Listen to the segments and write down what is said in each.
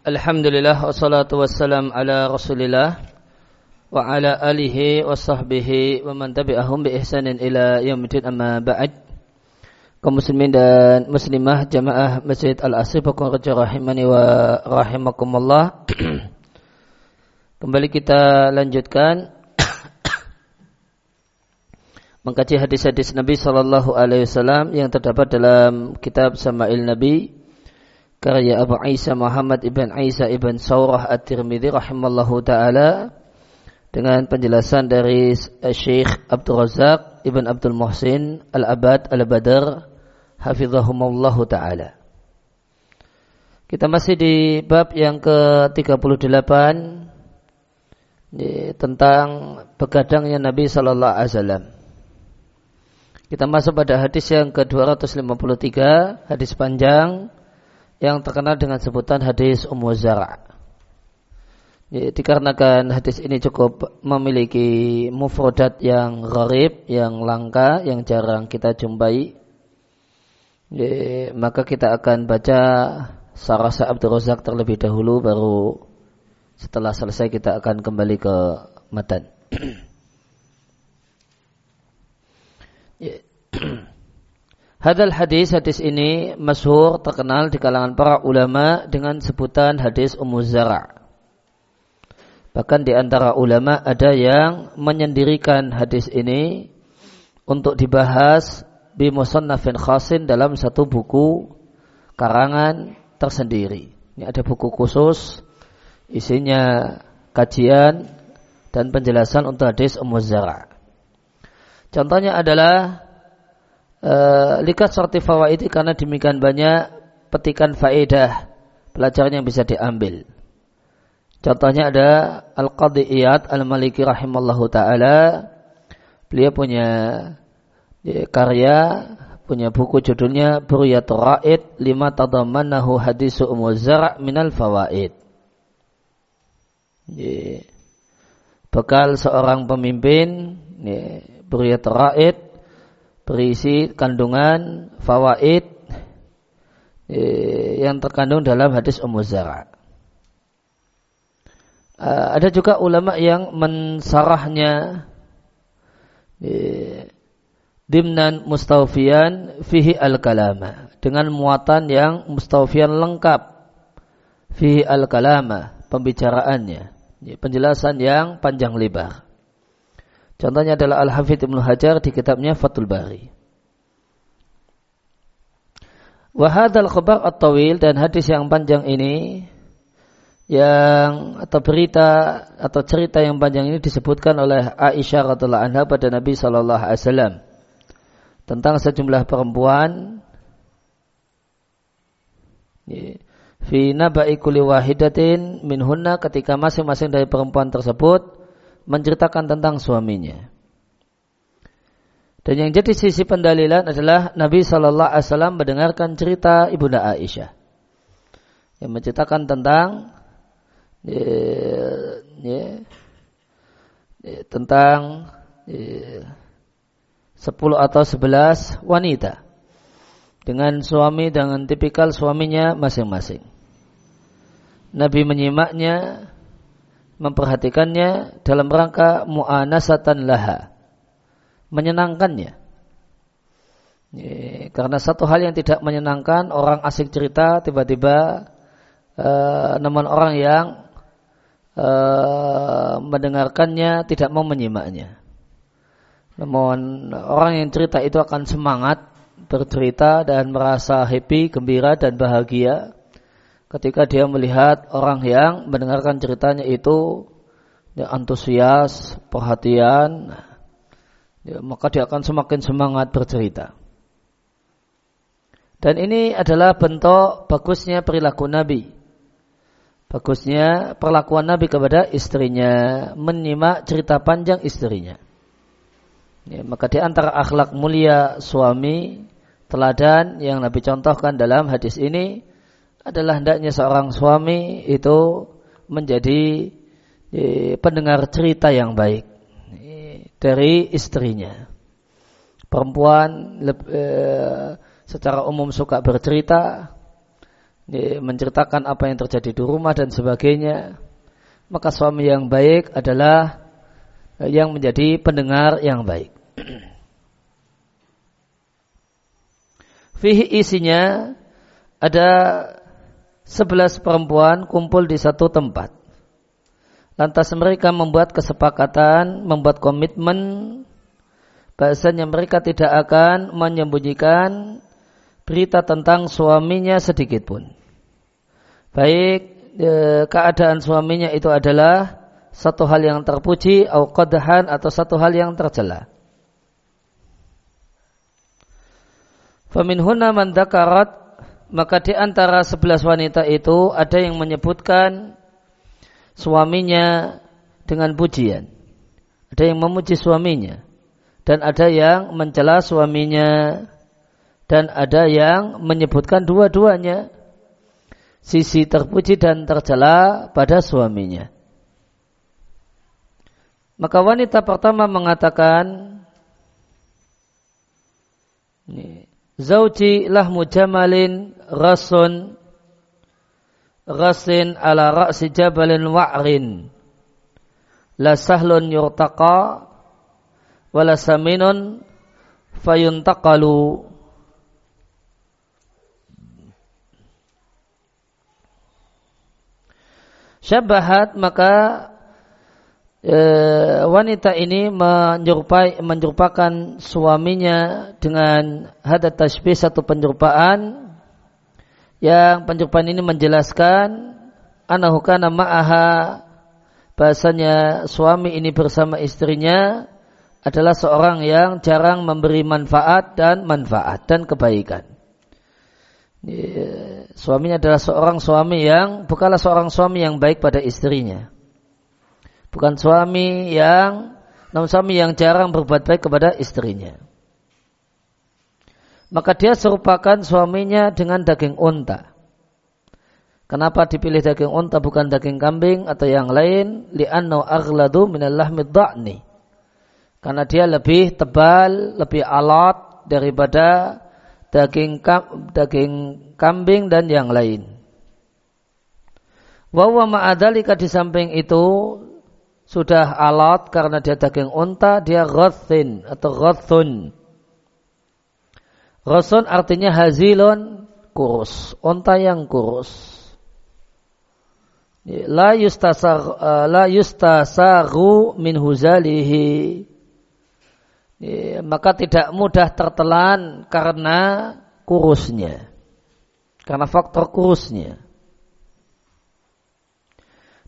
Alhamdulillah wassalatu wassalam ala Rasulillah wa ala alihi wa sahbihi wa man tabi'ahum bi ihsanin ila yaumil amma ba'd. Kaum muslimin dan muslimah jamaah Masjid Al-Asif Raja rahimani wa rahimakumullah. Kembali kita lanjutkan mengkaji hadis-hadis Nabi sallallahu alaihi wasallam yang terdapat dalam kitab Sama'il Nabi karya Abu Isa Muhammad ibn Isa ibn Saurah At-Tirmidzi rahimallahu taala dengan penjelasan dari Syekh Abdul Razak ibn Abdul Muhsin Al-Abad Al-Badr hafizahumullahu taala. Kita masih di bab yang ke-38 tentang begadangnya Nabi sallallahu alaihi wasallam. Kita masuk pada hadis yang ke-253, hadis panjang yang terkenal dengan sebutan hadis Ummu Zara. Ya, dikarenakan hadis ini cukup memiliki mufrodat yang gharib, yang langka, yang jarang kita jumpai. Ya, maka kita akan baca Sarasa Abdul Razak terlebih dahulu baru setelah selesai kita akan kembali ke matan. ya. Hadal hadis hadis ini masyhur terkenal di kalangan para ulama dengan sebutan hadis Ummu Zara. Bahkan di antara ulama ada yang menyendirikan hadis ini untuk dibahas bi musannafin khasin dalam satu buku karangan tersendiri. Ini ada buku khusus isinya kajian dan penjelasan untuk hadis Ummu Zara. Contohnya adalah uh, likat sorti fawaid karena demikian banyak petikan faedah pelajaran yang bisa diambil. Contohnya ada Al-Qadhi Iyad Al-Maliki rahimallahu taala. Beliau punya ya, karya punya buku judulnya Buryatul Ra'id lima tadamanahu hadisu umul zara' minal fawaid. Ya. Bekal seorang pemimpin ya, Buryatul Ra'id berisi kandungan fawaid eh, yang terkandung dalam hadis Ummu Zara. Eh, ada juga ulama yang mensarahnya eh, dimnan mustawfian fihi al-kalama dengan muatan yang mustawfian lengkap fihi al-kalama pembicaraannya penjelasan yang panjang lebar Contohnya adalah Al-Hafidh Ibnu Hajar di kitabnya Fathul Bari. Wahadal khabar at-tawil dan hadis yang panjang ini yang atau berita atau cerita yang panjang ini disebutkan oleh Aisyah radhiallahu anha pada Nabi sallallahu alaihi wasallam tentang sejumlah perempuan fi naba'i kulli wahidatin minhunna ketika masing-masing dari perempuan tersebut menceritakan tentang suaminya. Dan yang jadi sisi pendalilan adalah Nabi Shallallahu Alaihi Wasallam mendengarkan cerita ibunda Aisyah yang menceritakan tentang ya, ya, ya, tentang ya, 10 atau 11 wanita dengan suami dengan tipikal suaminya masing-masing. Nabi menyimaknya memperhatikannya dalam rangka mu'anasatan laha. Menyenangkannya. Karena satu hal yang tidak menyenangkan orang asik cerita tiba-tiba uh, namun orang yang uh, mendengarkannya tidak mau menyimaknya. Namun orang yang cerita itu akan semangat bercerita dan merasa happy, gembira dan bahagia ketika dia melihat orang yang mendengarkan ceritanya itu ya, antusias, perhatian, ya, maka dia akan semakin semangat bercerita. Dan ini adalah bentuk bagusnya perilaku Nabi. Bagusnya perlakuan Nabi kepada istrinya, menyimak cerita panjang istrinya. Ya, maka di antara akhlak mulia suami, teladan yang Nabi contohkan dalam hadis ini, adalah hendaknya seorang suami itu menjadi e, pendengar cerita yang baik e, dari istrinya. Perempuan e, secara umum suka bercerita, menceritakan apa yang terjadi di rumah dan sebagainya, maka suami yang baik adalah yang menjadi pendengar yang baik. Fihi isinya ada sebelas perempuan kumpul di satu tempat. Lantas mereka membuat kesepakatan, membuat komitmen bahasanya mereka tidak akan menyembunyikan berita tentang suaminya sedikit pun. Baik e, keadaan suaminya itu adalah satu hal yang terpuji atau atau satu hal yang tercela. Faminhuna man maka di antara sebelas wanita itu ada yang menyebutkan suaminya dengan pujian. Ada yang memuji suaminya dan ada yang mencela suaminya dan ada yang menyebutkan dua-duanya sisi terpuji dan tercela pada suaminya. Maka wanita pertama mengatakan Zauji lahmu jamalin rasun. Rasin ala ra'si jabalin wa'rin. La sahlun yurtaqa wala saminun fayuntaqalu. Syabahat maka e, wanita ini menyerupai menyerupakan suaminya dengan hadat tasbih satu penyerupaan yang penyerupaan ini menjelaskan anahu kana ma'aha bahasanya suami ini bersama istrinya adalah seorang yang jarang memberi manfaat dan manfaat dan kebaikan. Suaminya adalah seorang suami yang bukanlah seorang suami yang baik pada istrinya. Bukan suami yang namun suami yang jarang berbuat baik kepada istrinya maka dia serupakan suaminya dengan daging unta. Kenapa dipilih daging unta bukan daging kambing atau yang lain? Li'annahu aghladu minal lahmi dha'ni. Karena dia lebih tebal, lebih alat daripada daging daging kambing dan yang lain. Wawa ma'adalika di samping itu sudah alat karena dia daging unta, dia ghathin atau ghathun Rasun artinya hazilon kurus, onta yang kurus. La yustasar uh, la yustasaru min huzalihi. Maka tidak mudah tertelan karena kurusnya. Karena faktor kurusnya.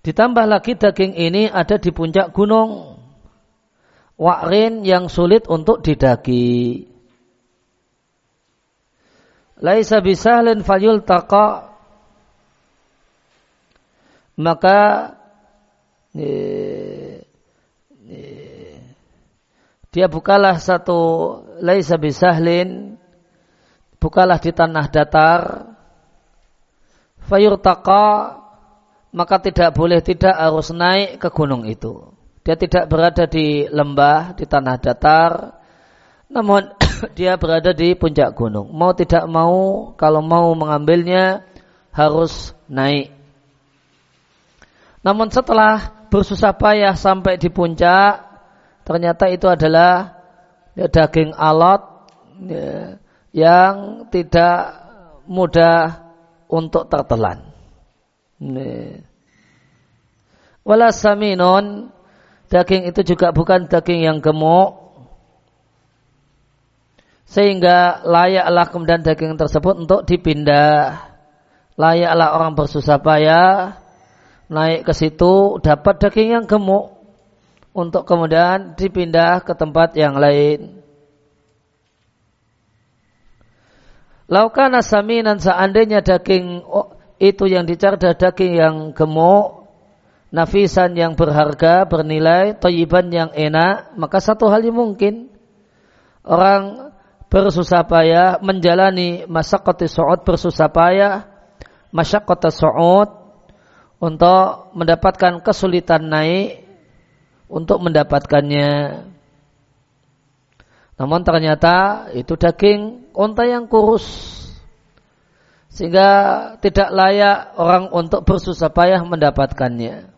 Ditambah lagi daging ini ada di puncak gunung. Wakrin yang sulit untuk didaki laisa bisahlin fayul taqa maka dia bukalah satu laisa bisahlin bukalah di tanah datar. Taqa maka tidak boleh tidak harus naik ke gunung itu. Dia tidak berada di lembah di tanah datar. Namun dia berada di puncak gunung. Mau tidak mau, kalau mau mengambilnya harus naik. Namun setelah bersusah payah sampai di puncak, ternyata itu adalah ya, daging alat ya, yang tidak mudah untuk tertelan. Wala saminun, daging itu juga bukan daging yang gemuk, sehingga layaklah kemudian daging tersebut untuk dipindah. Layaklah orang bersusah payah naik ke situ dapat daging yang gemuk untuk kemudian dipindah ke tempat yang lain. Laukana saminan seandainya daging itu yang dicari daging yang gemuk, nafisan yang berharga, bernilai, toyiban yang enak, maka satu hal yang mungkin. Orang bersusah payah menjalani masyaqqati su'ud bersusah payah masyaqqata su'ud untuk mendapatkan kesulitan naik untuk mendapatkannya. Namun ternyata itu daging unta yang kurus. Sehingga tidak layak orang untuk bersusah payah mendapatkannya.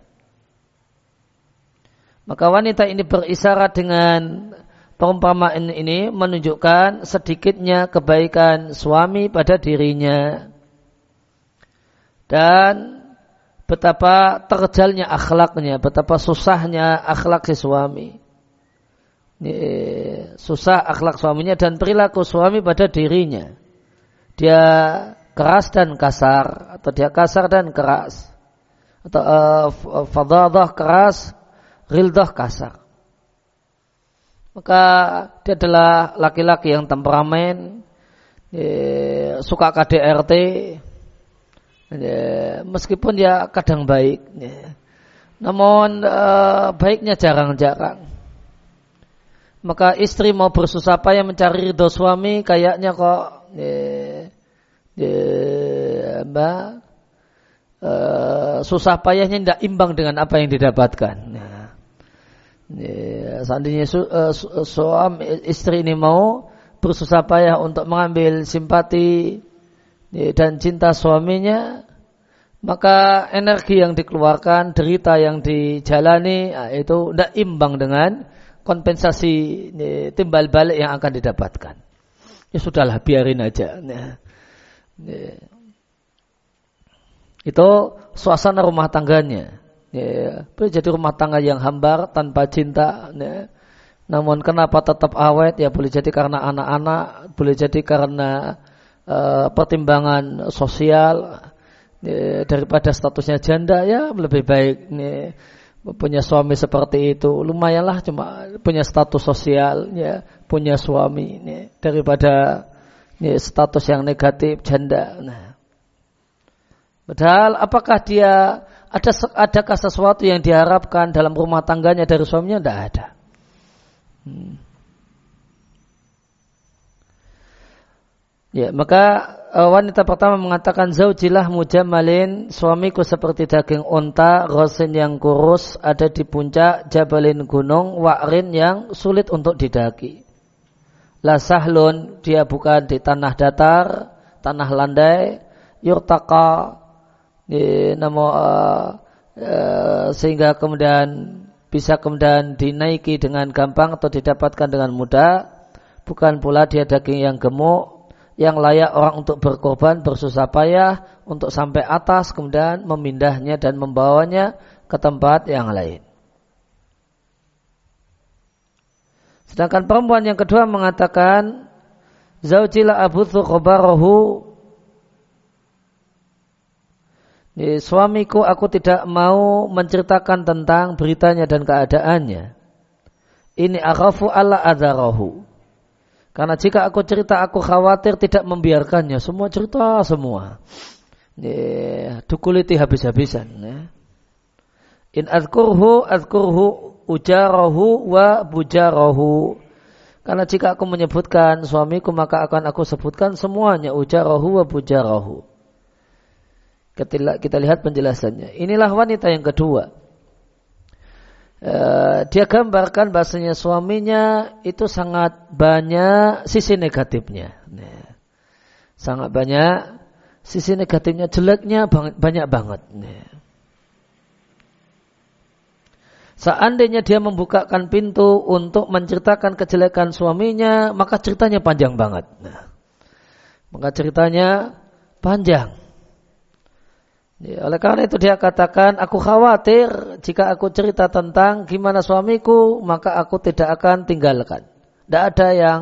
Maka wanita ini berisyarat dengan perumpamaan ini menunjukkan sedikitnya kebaikan suami pada dirinya. Dan betapa terjalnya akhlaknya, betapa susahnya akhlak si suami. Susah akhlak suaminya dan perilaku suami pada dirinya. Dia keras dan kasar atau dia kasar dan keras atau uh, fadadah keras rildah kasar. Maka dia adalah laki-laki yang temperamen, ya, suka KDRT, ya, meskipun dia kadang baik, ya. namun uh, baiknya jarang-jarang. Maka istri mau bersusah payah mencari ridho suami, kayaknya kok ya, ya, mbak, uh, susah payahnya tidak imbang dengan apa yang didapatkan. Ya. Ya, seandainya su, uh, su, suami istri ini mau bersusah payah untuk mengambil simpati ya, dan cinta suaminya, maka energi yang dikeluarkan, derita yang dijalani ya, itu tidak imbang dengan kompensasi ya, timbal balik yang akan didapatkan. Ya sudahlah, biarin aja. Ya. Ya. Itu suasana rumah tangganya. Ya, boleh jadi rumah tangga yang hambar tanpa cinta. Ya. Namun kenapa tetap awet? Ya boleh jadi karena anak-anak, boleh jadi karena uh, pertimbangan sosial ya, daripada statusnya janda ya lebih baik ya, punya suami seperti itu. Lumayanlah cuma punya status sosial ya, punya suami ya, daripada ya, status yang negatif janda. Nah. Padahal apakah dia ada adakah sesuatu yang diharapkan dalam rumah tangganya dari suaminya? Tidak ada. Hmm. Ya, maka uh, wanita pertama mengatakan zaujilah mujamalin, suamiku seperti daging unta, rosin yang kurus, ada di puncak jabalin gunung, wa'rin yang sulit untuk didaki. La sahlun, dia bukan di tanah datar, tanah landai, yurtaqa namo uh, uh, sehingga kemudian bisa kemudian dinaiki dengan gampang atau didapatkan dengan mudah bukan pula dia daging yang gemuk yang layak orang untuk berkorban bersusah payah untuk sampai atas kemudian memindahnya dan membawanya ke tempat yang lain. Sedangkan perempuan yang kedua mengatakan Zaujila abuthu khobarahu suamiku aku tidak mau menceritakan tentang beritanya dan keadaannya. Ini akhafu Allah adarahu. Karena jika aku cerita aku khawatir tidak membiarkannya. Semua cerita semua. Ya, dukuliti habis-habisan. Ya. In azkurhu azkurhu ujarahu wa bujarahu. Karena jika aku menyebutkan suamiku maka akan aku sebutkan semuanya ujarahu wa bujarahu. Kita, lihat penjelasannya. Inilah wanita yang kedua. Uh, dia gambarkan bahasanya suaminya itu sangat banyak sisi negatifnya. Nah, sangat banyak sisi negatifnya, jeleknya banyak banget. Nah. Seandainya dia membukakan pintu untuk menceritakan kejelekan suaminya, maka ceritanya panjang banget. Nah, maka ceritanya panjang. Ya, oleh karena itu dia katakan, aku khawatir jika aku cerita tentang gimana suamiku, maka aku tidak akan tinggalkan. Tidak ada yang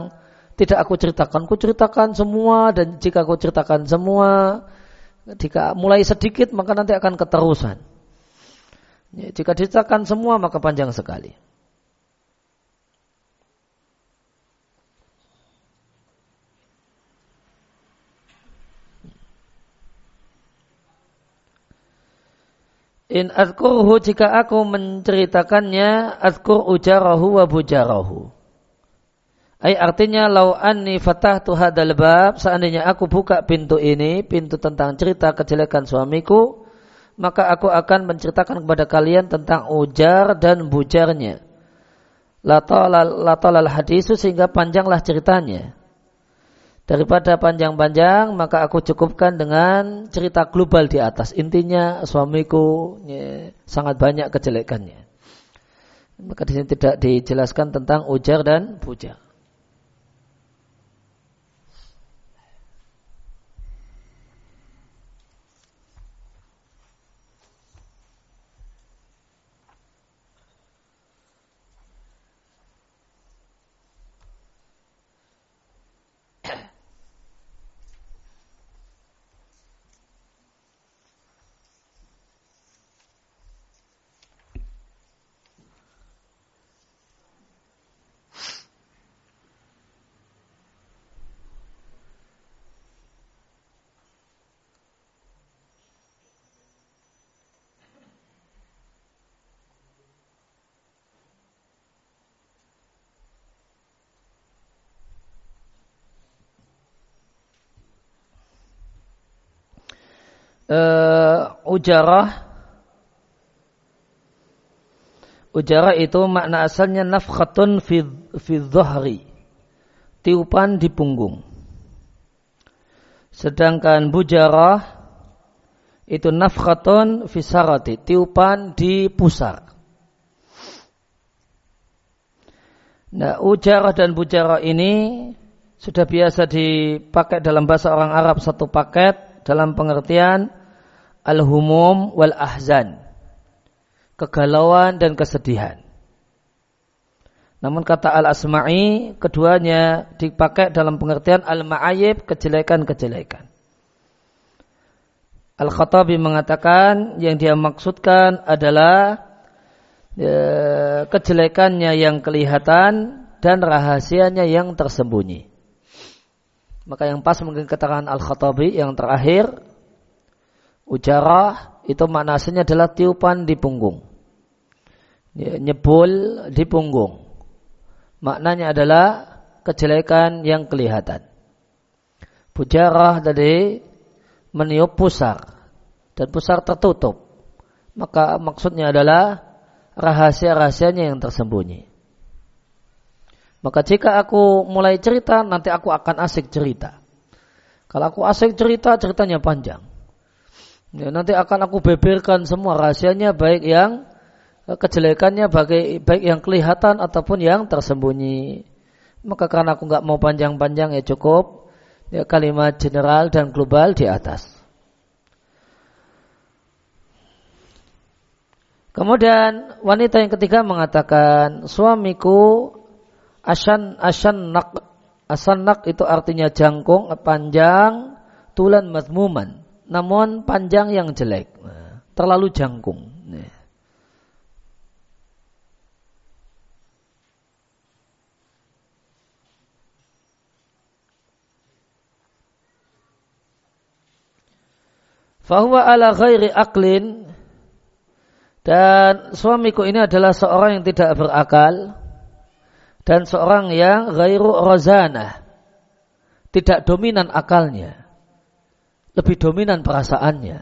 tidak aku ceritakan. Aku ceritakan semua dan jika aku ceritakan semua, jika mulai sedikit maka nanti akan keterusan. Ya, jika diceritakan semua maka panjang sekali. In azkurhu jika aku menceritakannya azkur ujarahu wa bujarahu. Ay artinya lau anni fatahtu hadal bab seandainya aku buka pintu ini, pintu tentang cerita kejelekan suamiku, maka aku akan menceritakan kepada kalian tentang ujar dan bujarnya. Latolal hadisu sehingga panjanglah ceritanya. Daripada panjang-panjang maka aku cukupkan dengan cerita global di atas. Intinya suamiku ya, sangat banyak kejelekannya. Maka di sini tidak dijelaskan tentang ujar dan puja uh, ujarah Ujarah itu makna asalnya nafkhatun fi. Tiupan di punggung. Sedangkan bujarah itu nafkhatun fi sarati. Tiupan di pusar. Nah, ujarah dan bujarah ini sudah biasa dipakai dalam bahasa orang Arab satu paket dalam pengertian al-humum wal ahzan. Kegalauan dan kesedihan. Namun kata al-asma'i keduanya dipakai dalam pengertian al-ma'ayib kejelekan-kejelekan. Al-Khattabi mengatakan yang dia maksudkan adalah ya, kejelekannya yang kelihatan dan rahasianya yang tersembunyi. Maka yang pas mungkin keterangan Al-Khattabi yang terakhir Ujarah itu maknanya adalah tiupan di punggung. Ya, nyebul di punggung. Maknanya adalah kejelekan yang kelihatan. Bujarah tadi meniup pusar dan pusar tertutup. Maka maksudnya adalah rahasia-rahasianya yang tersembunyi. Maka jika aku mulai cerita, nanti aku akan asik cerita. Kalau aku asik cerita, ceritanya panjang. Ya, nanti akan aku beberkan semua rahasianya baik yang eh, kejelekannya baik, baik yang kelihatan ataupun yang tersembunyi. Maka karena aku nggak mau panjang-panjang ya cukup ya kalimat general dan global di atas. Kemudian wanita yang ketiga mengatakan suamiku asan asan nak asan nak itu artinya jangkung panjang tulan mazmuman namun panjang yang jelek, terlalu jangkung. Fahuwa ala ghairi aklin. Dan suamiku ini adalah seorang yang tidak berakal. Dan seorang yang ghairu rozanah. Tidak dominan akalnya lebih dominan perasaannya.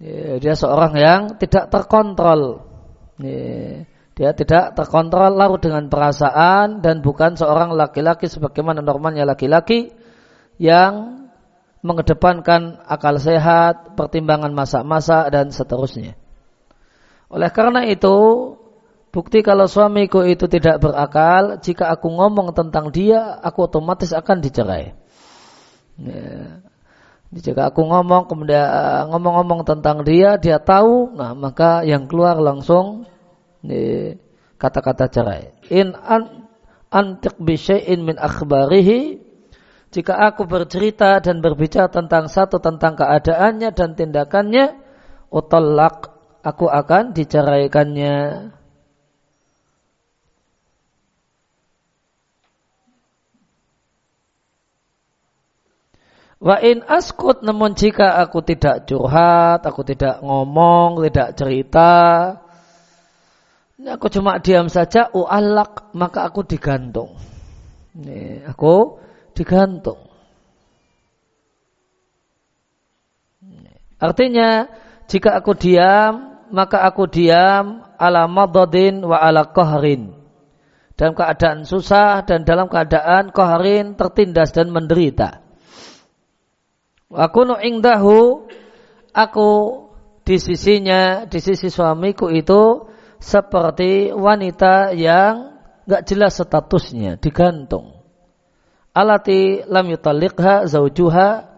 Ya, dia seorang yang tidak terkontrol. Ya, dia tidak terkontrol larut dengan perasaan dan bukan seorang laki-laki sebagaimana normalnya laki-laki yang mengedepankan akal sehat, pertimbangan masa-masa dan seterusnya. Oleh karena itu, bukti kalau suamiku itu tidak berakal, jika aku ngomong tentang dia, aku otomatis akan dicerai. Ya. Jika aku ngomong kemudian eh, ngomong-ngomong tentang dia, dia tahu, nah maka yang keluar langsung kata-kata cerai. In an antiq bi syai'in min akhbarihi jika aku bercerita dan berbicara tentang satu tentang keadaannya dan tindakannya, utallaq aku akan diceraikannya. Wa in askut namun jika aku tidak curhat, aku tidak ngomong, tidak cerita, aku cuma diam saja, u'alak, maka aku digantung. Ini, aku digantung. Artinya, jika aku diam, maka aku diam ala madadin wa ala kohrin. dalam keadaan susah dan dalam keadaan koharin tertindas dan menderita. Aku nu ingdahu aku di sisinya, di sisi suamiku itu seperti wanita yang gak jelas statusnya, digantung. Alati lam yutalliqha zaujuha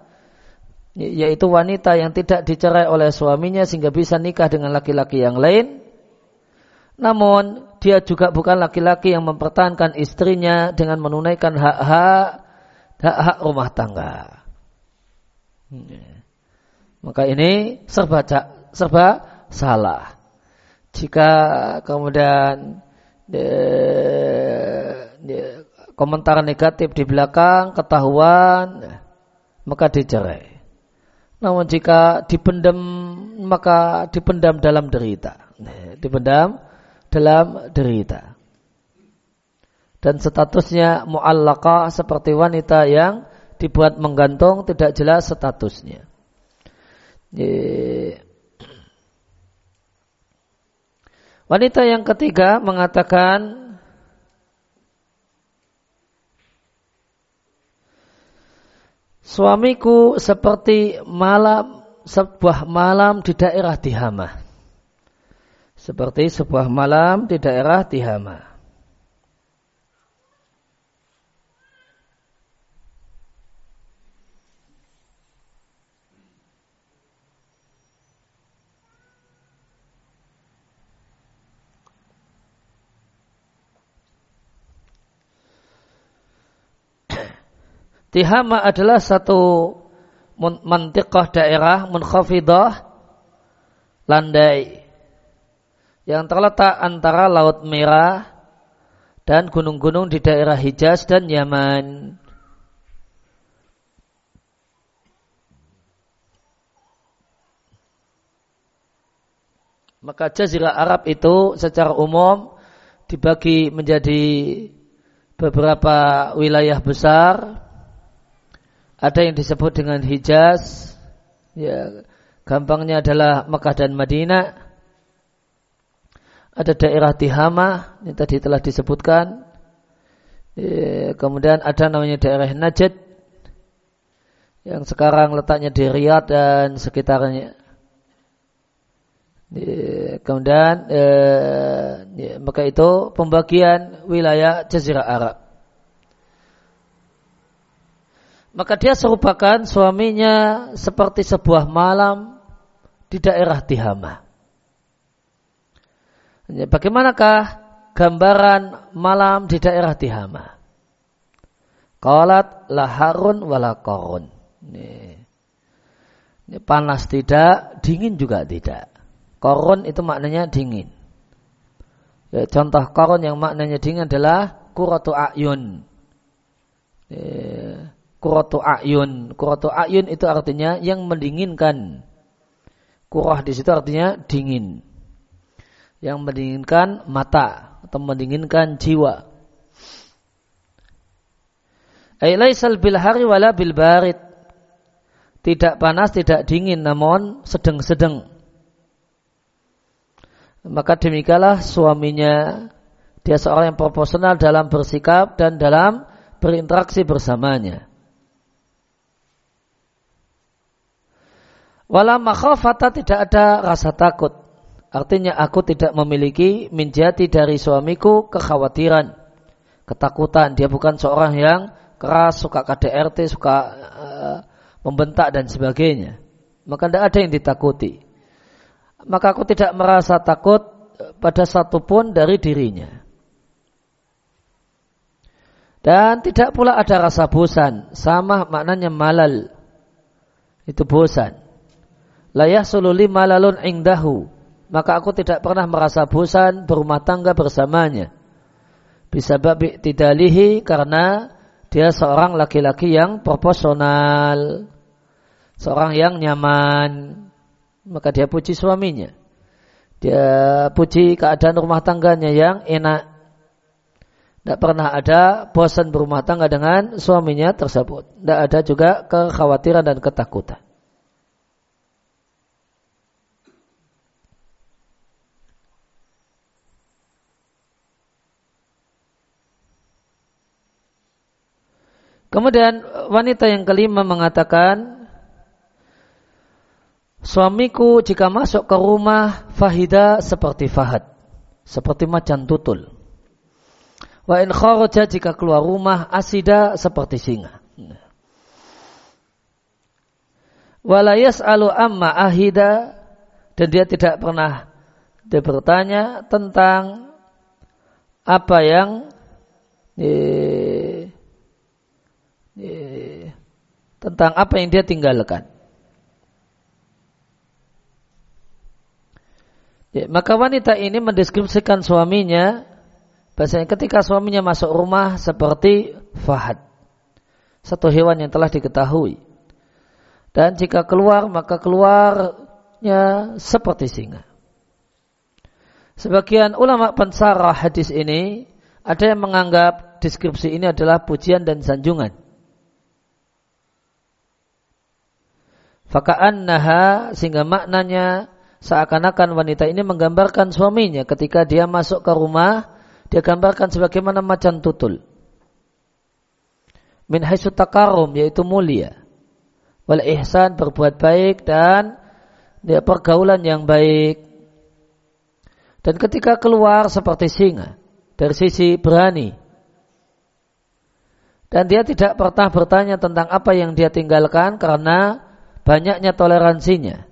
yaitu wanita yang tidak dicerai oleh suaminya sehingga bisa nikah dengan laki-laki yang lain. Namun dia juga bukan laki-laki yang mempertahankan istrinya dengan menunaikan hak-hak hak-hak rumah tangga. Maka ini serba serba salah. Jika kemudian de, de, komentar negatif di belakang ketahuan maka dicerai. Namun jika dipendam maka dipendam dalam derita. Dipendam dalam derita. Dan statusnya mu'allaqah seperti wanita yang dibuat menggantung tidak jelas statusnya. Wanita yang ketiga mengatakan Suamiku seperti malam sebuah malam di daerah Tihama. Seperti sebuah malam di daerah Tihama. Tihama adalah satu mantiqah daerah munkhafidah landai yang terletak antara Laut Merah dan gunung-gunung di daerah Hijaz dan Yaman. Maka jazirah Arab itu secara umum dibagi menjadi beberapa wilayah besar ada yang disebut dengan Hijaz. Ya, gampangnya adalah Mekah dan Madinah. Ada daerah Tihama yang tadi telah disebutkan. Ya, kemudian ada namanya daerah Najd yang sekarang letaknya di Riyadh dan sekitarnya. Ya, kemudian eh, ya, maka itu pembagian wilayah Jazirah Arab. Maka dia serupakan suaminya seperti sebuah malam di daerah Tihama. Bagaimanakah gambaran malam di daerah Tihama? Qalat laharun wala korun. Ini, panas tidak, dingin juga tidak. Korun itu maknanya dingin. Ya, contoh korun yang maknanya dingin adalah kuratu ayun. Ya, kuratu ayun. Kuratu ayun itu artinya yang mendinginkan. Kurah di situ artinya dingin. Yang mendinginkan mata atau mendinginkan jiwa. Ailaisal bil hari wala bil barid. Tidak panas, tidak dingin, namun sedang-sedang. Maka demikianlah suaminya. Dia seorang yang proporsional dalam bersikap dan dalam berinteraksi bersamanya. Wala makhafata tidak ada rasa takut. Artinya aku tidak memiliki menjadi dari suamiku kekhawatiran, ketakutan. Dia bukan seorang yang keras, suka KDRT, suka uh, membentak dan sebagainya. Maka tidak ada yang ditakuti. Maka aku tidak merasa takut pada satupun dari dirinya. Dan tidak pula ada rasa bosan. Sama maknanya malal. Itu bosan layah sululi malalun ingdahu. Maka aku tidak pernah merasa bosan berumah tangga bersamanya. Bisa babi tidalihi karena dia seorang laki-laki yang proporsional. Seorang yang nyaman. Maka dia puji suaminya. Dia puji keadaan rumah tangganya yang enak. Tidak pernah ada bosan berumah tangga dengan suaminya tersebut. Tidak ada juga kekhawatiran dan ketakutan. Kemudian wanita yang kelima mengatakan, suamiku jika masuk ke rumah fahida seperti fahad, seperti macan tutul. Wa in kharaja jika keluar rumah asida seperti singa. Wala yas'alu amma ahida dan dia tidak pernah dia bertanya tentang apa yang eh, tentang apa yang dia tinggalkan. Ya, maka wanita ini mendeskripsikan suaminya bahasanya ketika suaminya masuk rumah seperti fahad. Satu hewan yang telah diketahui. Dan jika keluar maka keluarnya seperti singa. Sebagian ulama pensarah hadis ini ada yang menganggap deskripsi ini adalah pujian dan sanjungan. Faka'annaha sehingga maknanya seakan-akan wanita ini menggambarkan suaminya ketika dia masuk ke rumah dia gambarkan sebagaimana macan tutul. Min haitsu takarum yaitu mulia wal ihsan berbuat baik dan ya, pergaulan yang baik. Dan ketika keluar seperti singa dari sisi berani. Dan dia tidak pernah bertanya tentang apa yang dia tinggalkan karena banyaknya toleransinya.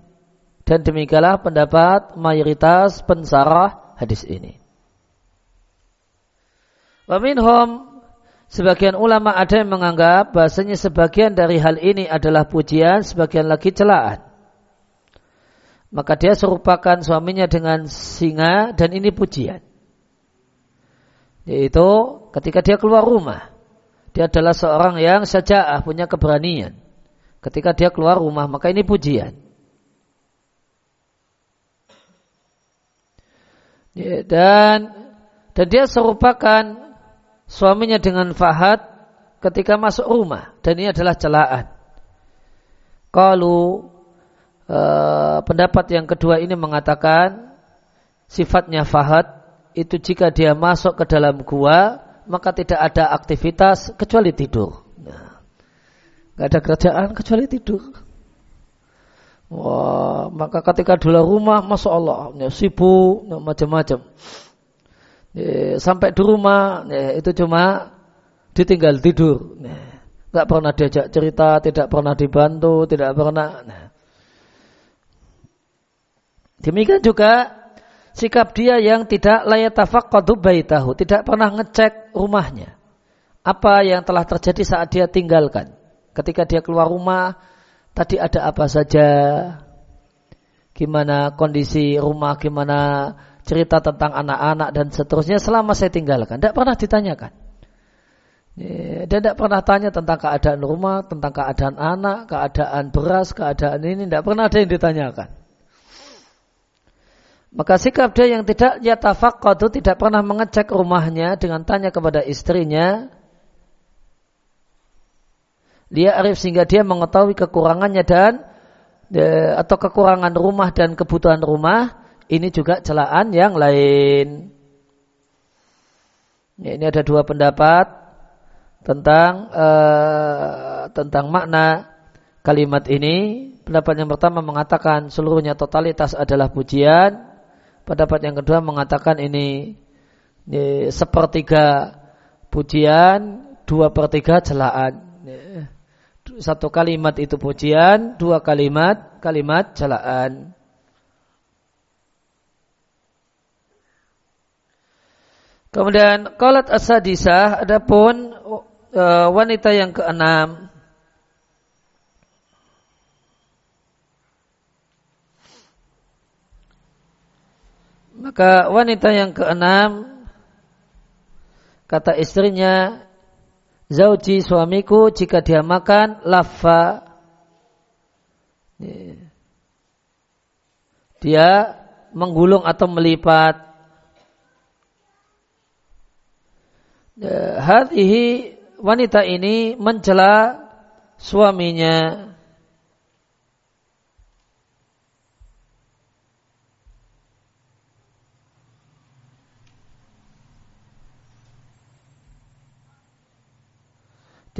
Dan demikianlah pendapat mayoritas pensarah hadis ini. Waminhum Sebagian ulama ada yang menganggap bahasanya sebagian dari hal ini adalah pujian, sebagian lagi celaan. Maka dia serupakan suaminya dengan singa dan ini pujian. Yaitu ketika dia keluar rumah. Dia adalah seorang yang saja'ah, punya keberanian. Ketika dia keluar rumah, maka ini pujian. Dan dan dia serupakan suaminya dengan Fahad ketika masuk rumah dan ini adalah celaan. Kalau e, pendapat yang kedua ini mengatakan sifatnya Fahad itu jika dia masuk ke dalam gua maka tidak ada aktivitas kecuali tidur. Nah, gak ada kerjaan kecuali tidur. Wah, maka ketika di rumah, masya Allah, ya, sibuk, ya, macam-macam sampai di rumah itu cuma ditinggal tidur. Nggak pernah diajak cerita, tidak pernah dibantu, tidak pernah. Nah. Demikian juga sikap dia yang tidak layak tafaqqadu baitahu, tidak pernah ngecek rumahnya. Apa yang telah terjadi saat dia tinggalkan. Ketika dia keluar rumah, tadi ada apa saja, gimana kondisi rumah, gimana cerita tentang anak-anak dan seterusnya selama saya tinggalkan. Tidak pernah ditanyakan. Dia tidak pernah tanya tentang keadaan rumah, tentang keadaan anak, keadaan beras, keadaan ini. Tidak pernah ada yang ditanyakan. Maka sikap dia yang tidak itu tidak pernah mengecek rumahnya dengan tanya kepada istrinya. Dia arif sehingga dia mengetahui kekurangannya dan atau kekurangan rumah dan kebutuhan rumah ini juga celaan yang lain. Ya, ini ada dua pendapat tentang uh, tentang makna kalimat ini. Pendapat yang pertama mengatakan seluruhnya totalitas adalah pujian. Pendapat yang kedua mengatakan ini, ini sepertiga pujian, dua per tiga celaan. Satu kalimat itu pujian, dua kalimat kalimat celaan. Kemudian qalat as-sadisah adapun uh, wanita yang keenam Maka wanita yang keenam kata istrinya Zauji suamiku jika dia makan laffa. Dia menggulung atau melipat. Hadhihi wanita ini mencela suaminya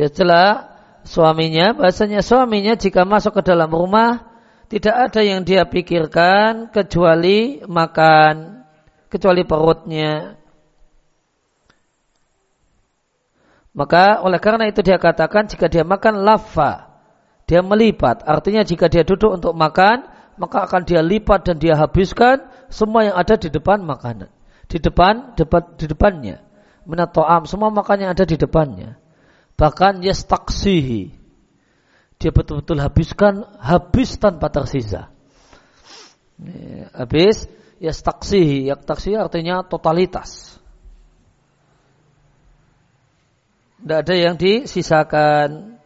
Dia celah suaminya, bahasanya suaminya jika masuk ke dalam rumah tidak ada yang dia pikirkan kecuali makan, kecuali perutnya. Maka oleh karena itu dia katakan jika dia makan lava, dia melipat. Artinya jika dia duduk untuk makan, maka akan dia lipat dan dia habiskan semua yang ada di depan makanan. Di depan, depan di depannya. Menatoam, semua makan yang ada di depannya. Bahkan yastaksihi. Dia betul-betul habiskan, habis tanpa tersisa. Habis, yastaksihi. Yastaksihi artinya totalitas. Tidak ada yang disisakan.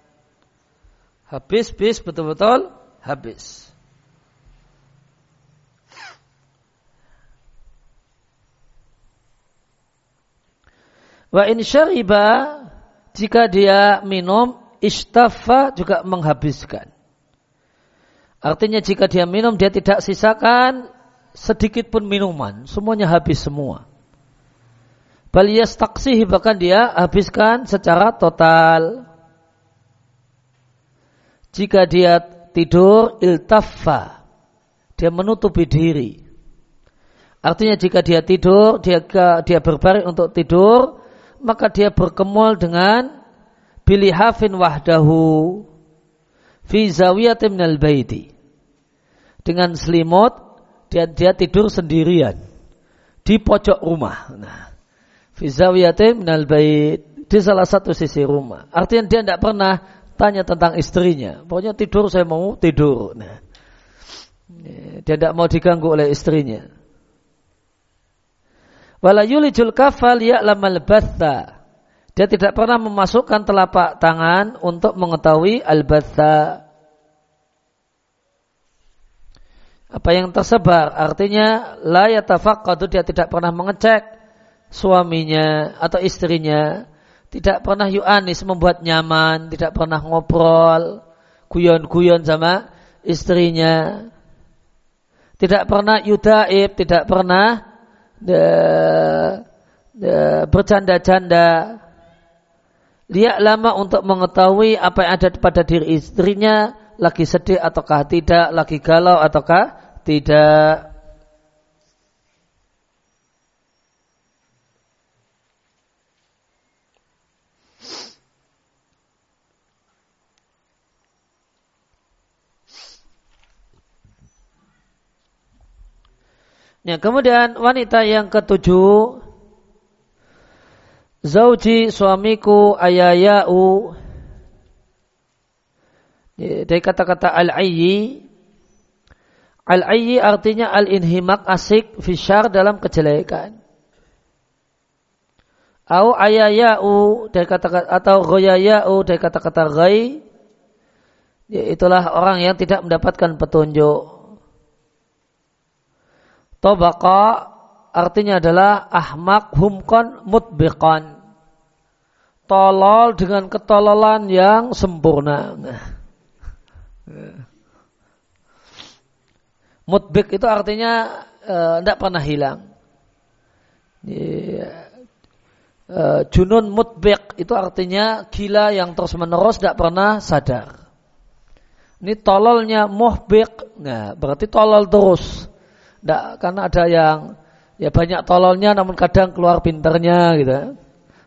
Habis, bis, betul-betul habis. Wa in syariba jika dia minum istafa juga menghabiskan. Artinya jika dia minum dia tidak sisakan sedikit pun minuman, semuanya habis semua. Baliyas taksihi bahkan dia habiskan secara total. Jika dia tidur iltafa, dia menutupi diri. Artinya jika dia tidur, dia dia berbaring untuk tidur, maka dia berkemul dengan bilihafin wahdahu fi zawiyatin minal baiti. Dengan selimut dia, dia tidur sendirian di pojok rumah. Nah, fi zawiyatin minal bait di salah satu sisi rumah. Artinya dia tidak pernah tanya tentang istrinya. Pokoknya tidur saya mau tidur. Nah, dia tidak mau diganggu oleh istrinya. Wala yulijul kafal ya'lamal batha. Dia tidak pernah memasukkan telapak tangan untuk mengetahui al-batha. Apa yang tersebar artinya la yatafaqqadu dia tidak pernah mengecek suaminya atau istrinya, tidak pernah yu'anis membuat nyaman, tidak pernah ngobrol, guyon-guyon sama istrinya. Tidak pernah yudaib, tidak pernah bercanda-canda. Dia lama untuk mengetahui apa yang ada pada diri istrinya, lagi sedih ataukah tidak, lagi galau ataukah tidak. Ya, kemudian wanita yang ketujuh Zauji suamiku ayayau ya, dari kata-kata al-ayyi Al-ayyi artinya al-inhimak asik fisyar dalam kejelekan. Au ayayau dari kata atau ghayayau dari kata-kata ghay ya, itulah orang yang tidak mendapatkan petunjuk. Tobaqa artinya adalah ahmak humkon mutbiqan. Tolol dengan ketololan yang sempurna. Mutbik itu artinya tidak uh, pernah hilang. Uh, junun mutbik itu artinya gila yang terus menerus tidak pernah sadar. Ini tololnya muhbik, nah berarti tolol terus. Nggak, karena ada yang ya banyak tololnya namun kadang keluar pinternya gitu.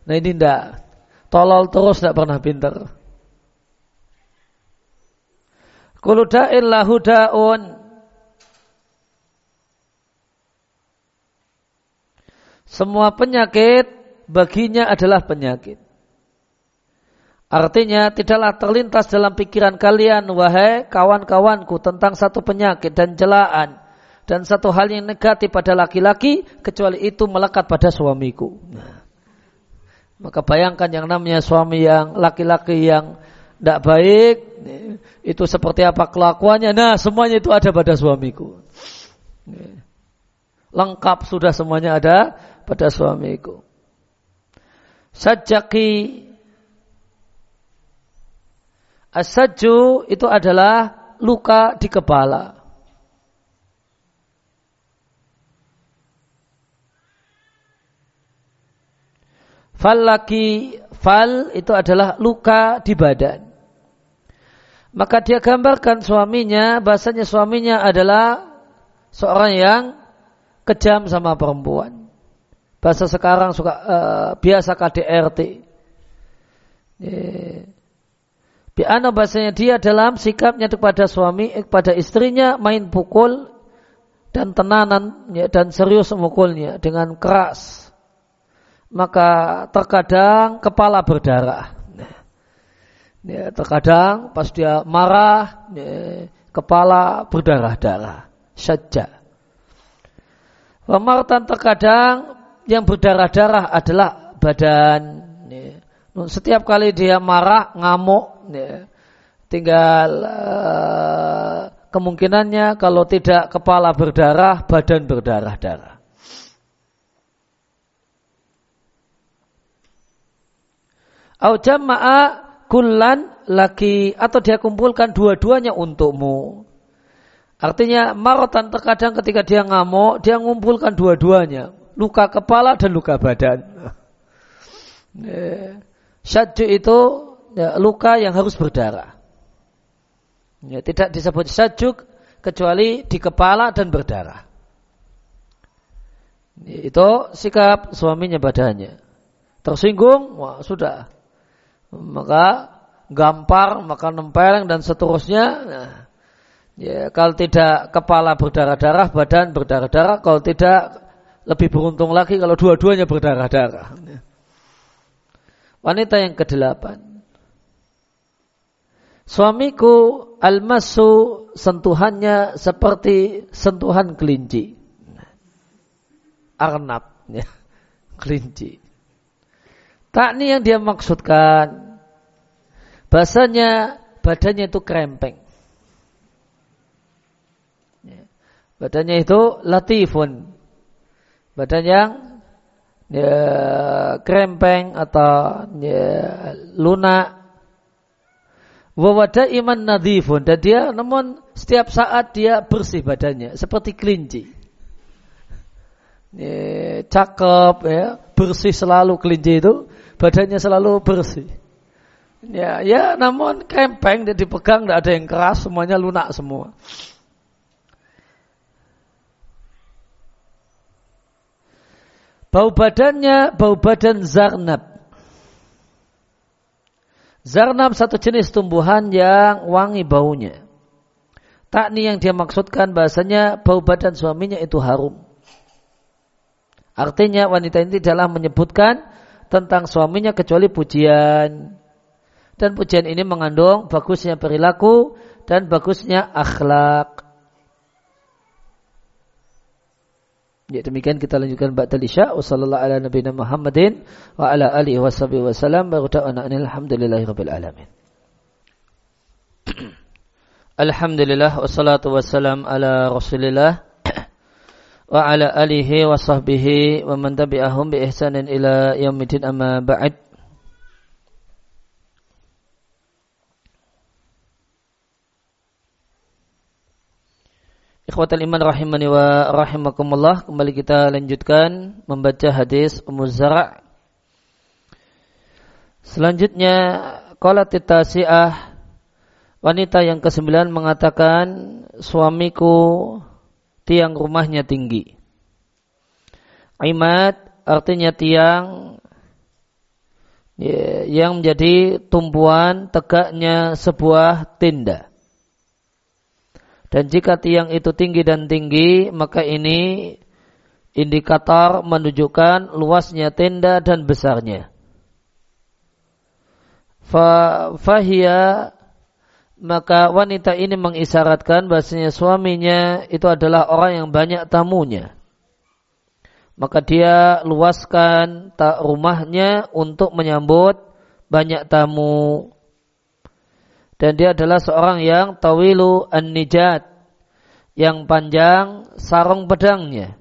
Nah ini ndak. Tolol terus tidak pernah pinter. Kuluda'in lahu da'un. Semua penyakit baginya adalah penyakit. Artinya tidaklah terlintas dalam pikiran kalian wahai kawan-kawanku tentang satu penyakit dan jelaan dan satu hal yang negatif pada laki-laki kecuali itu melekat pada suamiku. Nah, maka bayangkan yang namanya suami yang laki-laki yang tidak baik itu seperti apa kelakuannya. Nah semuanya itu ada pada suamiku. Lengkap sudah semuanya ada pada suamiku. Sajaki Asaju itu adalah luka di kepala. Falaki fal itu adalah luka di badan. Maka dia gambarkan suaminya, bahasanya suaminya adalah seorang yang kejam sama perempuan. Bahasa sekarang suka uh, biasa KDRT. Yeah. Biana bahasanya dia dalam sikapnya kepada suami, eh, kepada istrinya main pukul dan tenanan ya, dan serius memukulnya dengan keras. Maka terkadang kepala berdarah. Ya, terkadang pas dia marah, ya, kepala berdarah-darah. Saja. Pemartan terkadang yang berdarah-darah adalah badan. Ya. Setiap kali dia marah, ngamuk, ya, tinggal uh, kemungkinannya kalau tidak kepala berdarah, badan berdarah-darah. Au jama'a lagi atau dia kumpulkan dua-duanya untukmu. Artinya marotan terkadang ketika dia ngamuk, dia mengumpulkan dua-duanya. Luka kepala dan luka badan. Ya. Syaju itu ya, luka yang harus berdarah. Ya, tidak disebut sajuk kecuali di kepala dan berdarah. Itu sikap suaminya badannya. Tersinggung, wah sudah. Maka gampar, maka nempeleng dan seterusnya. Nah, ya, kalau tidak kepala berdarah-darah, badan berdarah-darah. Kalau tidak lebih beruntung lagi kalau dua-duanya berdarah-darah. Wanita yang kedelapan. Suamiku almasu sentuhannya seperti sentuhan kelinci. Arnab, ya. kelinci. Tak ini yang dia maksudkan. Bahasanya badannya itu krempeng. Ya. Badannya itu latifun. Badan yang ya, krempeng atau ya, lunak Wawada iman nadifun dan dia namun setiap saat dia bersih badannya seperti kelinci. Ya, cakep ya, bersih selalu kelinci itu, badannya selalu bersih. Ya, ya namun kempeng dia dipegang tidak ada yang keras, semuanya lunak semua. Bau badannya bau badan zarnab. Zarnab satu jenis tumbuhan yang wangi baunya. Takni yang dia maksudkan bahasanya bau badan suaminya itu harum. Artinya wanita ini dalam menyebutkan tentang suaminya kecuali pujian. Dan pujian ini mengandung bagusnya perilaku dan bagusnya akhlak. Ya demikian kita lanjutkan ba'dal isya wa sallallahu ala nabiyina Muhammadin wa ala alihi wa sahbihi wa ta'ala alhamdulillahi rabbil alamin. Alhamdulillah wassalatu wassalam ala Rasulillah wa ala alihi wa sahbihi wa man bi ihsanin ila yaumil amma ba'd. Ikhwatal iman rahimani wa rahimakumullah. Kembali kita lanjutkan membaca hadis Ummu Zara' Selanjutnya qala titasi'ah wanita yang kesembilan mengatakan suamiku tiang rumahnya tinggi. Imad artinya tiang ya, yang menjadi tumpuan tegaknya sebuah tenda. Dan jika tiang itu tinggi dan tinggi, maka ini indikator menunjukkan luasnya tenda dan besarnya. Fahia maka wanita ini mengisyaratkan bahasanya suaminya itu adalah orang yang banyak tamunya. Maka dia luaskan tak rumahnya untuk menyambut banyak tamu dan dia adalah seorang yang tawilu an-nijat yang panjang sarung pedangnya.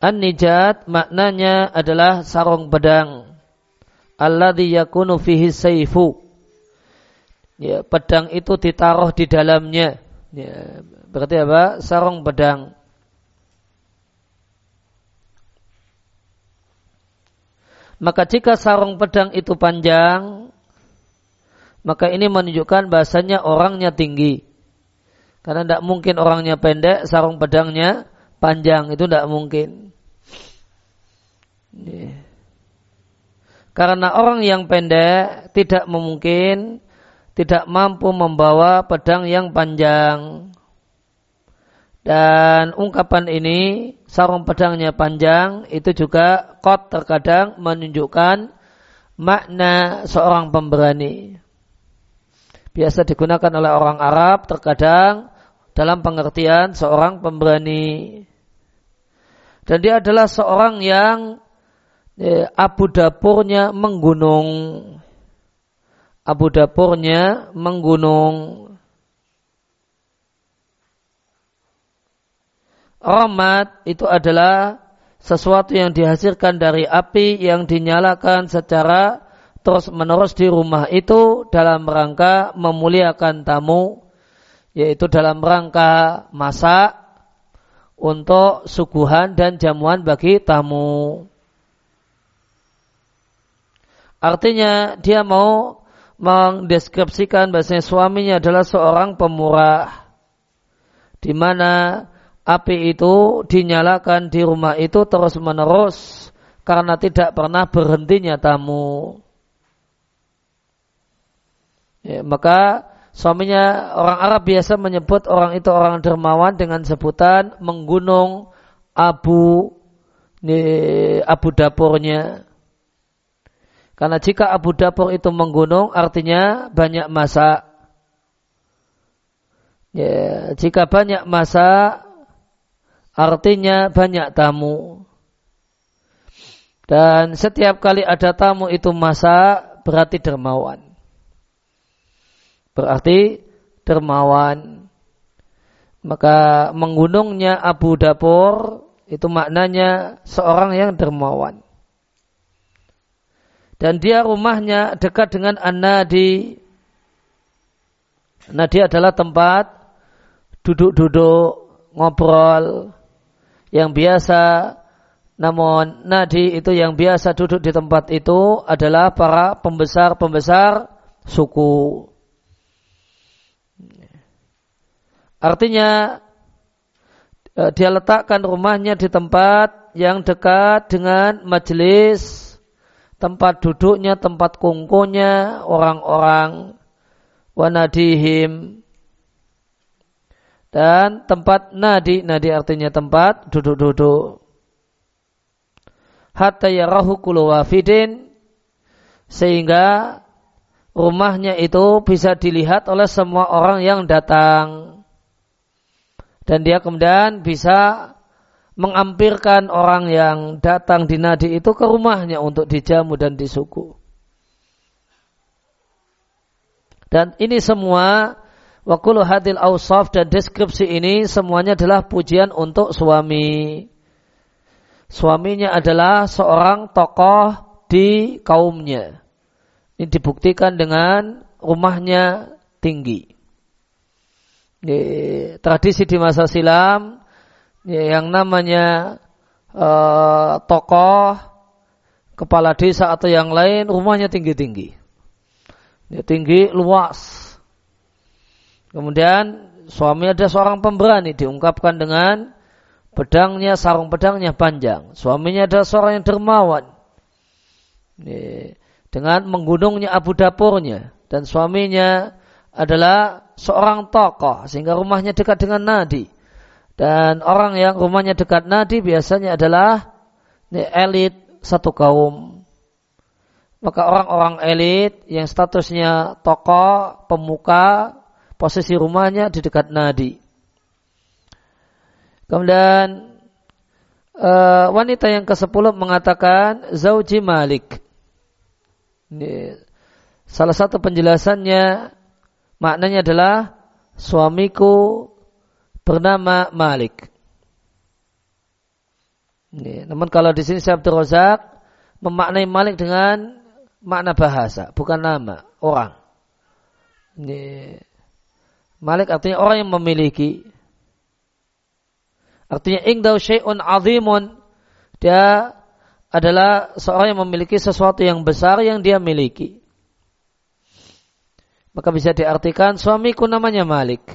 An-nijat maknanya adalah sarung pedang. Alladhi yakunu fihi saifu. Ya, pedang itu ditaruh di dalamnya. Ya, berarti apa? Sarung pedang. Maka jika sarung pedang itu panjang, maka ini menunjukkan bahasanya orangnya tinggi. Karena tidak mungkin orangnya pendek, sarung pedangnya panjang. Itu tidak mungkin. Karena orang yang pendek tidak mungkin, tidak mampu membawa pedang yang panjang. Dan ungkapan ini sarung pedangnya panjang itu juga kot terkadang menunjukkan makna seorang pemberani. Biasa digunakan oleh orang Arab terkadang dalam pengertian seorang pemberani. Dan dia adalah seorang yang eh, abu dapurnya menggunung. Abu dapurnya menggunung. rahmat itu adalah sesuatu yang dihasilkan dari api yang dinyalakan secara terus menerus di rumah itu dalam rangka memuliakan tamu yaitu dalam rangka masak untuk suguhan dan jamuan bagi tamu. Artinya dia mau mendeskripsikan bahasanya suaminya adalah seorang pemurah di mana api itu dinyalakan di rumah itu terus menerus karena tidak pernah berhentinya tamu. Ya, maka suaminya orang Arab biasa menyebut orang itu orang dermawan dengan sebutan menggunung abu abu dapurnya. Karena jika abu dapur itu menggunung artinya banyak masak. Ya, jika banyak masak artinya banyak tamu. Dan setiap kali ada tamu itu masa berarti dermawan. Berarti dermawan. Maka menggunungnya Abu Dapur itu maknanya seorang yang dermawan. Dan dia rumahnya dekat dengan An-Nadi. Nadi adalah tempat duduk-duduk, ngobrol, yang biasa namun nadi itu yang biasa duduk di tempat itu adalah para pembesar-pembesar suku. Artinya eh, dia letakkan rumahnya di tempat yang dekat dengan majelis, tempat duduknya, tempat kungkunya orang-orang wanadihim dan tempat nadi, nadi artinya tempat duduk-duduk. Hatta yarahu kullu wafidin sehingga rumahnya itu bisa dilihat oleh semua orang yang datang. Dan dia kemudian bisa mengampirkan orang yang datang di nadi itu ke rumahnya untuk dijamu dan disuku. Dan ini semua Wakulu hadil awsaf dan deskripsi ini semuanya adalah pujian untuk suami. Suaminya adalah seorang tokoh di kaumnya. Ini dibuktikan dengan rumahnya tinggi. Di, tradisi di masa silam yang namanya uh, tokoh kepala desa atau yang lain rumahnya tinggi-tinggi. Tinggi luas Kemudian suami ada seorang pemberani diungkapkan dengan pedangnya, sarung pedangnya panjang. Suaminya adalah seorang yang dermawan. Dengan menggunungnya abu dapurnya. Dan suaminya adalah seorang tokoh sehingga rumahnya dekat dengan nadi. Dan orang yang rumahnya dekat nadi biasanya adalah elit satu kaum. Maka orang-orang elit yang statusnya tokoh, pemuka, posisi rumahnya di dekat nadi. Kemudian uh, wanita yang ke-10 mengatakan Zauji Malik. Ini, salah satu penjelasannya maknanya adalah suamiku bernama Malik. Ini, namun kalau di sini saya Abdul Razak memaknai Malik dengan makna bahasa, bukan nama orang. Ini, Malik artinya orang yang memiliki. Artinya ingdau syai'un azimun. Dia adalah seorang yang memiliki sesuatu yang besar yang dia miliki. Maka bisa diartikan suamiku namanya Malik.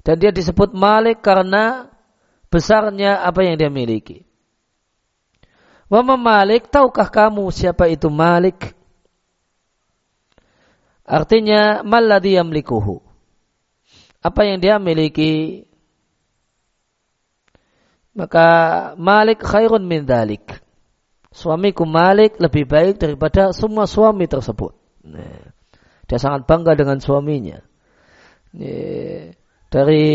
Dan dia disebut Malik karena besarnya apa yang dia miliki. Wama Malik, tahukah kamu siapa itu Malik? Artinya, malladhi yamlikuhu. Apa yang dia miliki. Maka Malik khairun min dalik. Suamiku Malik lebih baik daripada semua suami tersebut. Nah, dia sangat bangga dengan suaminya. Dari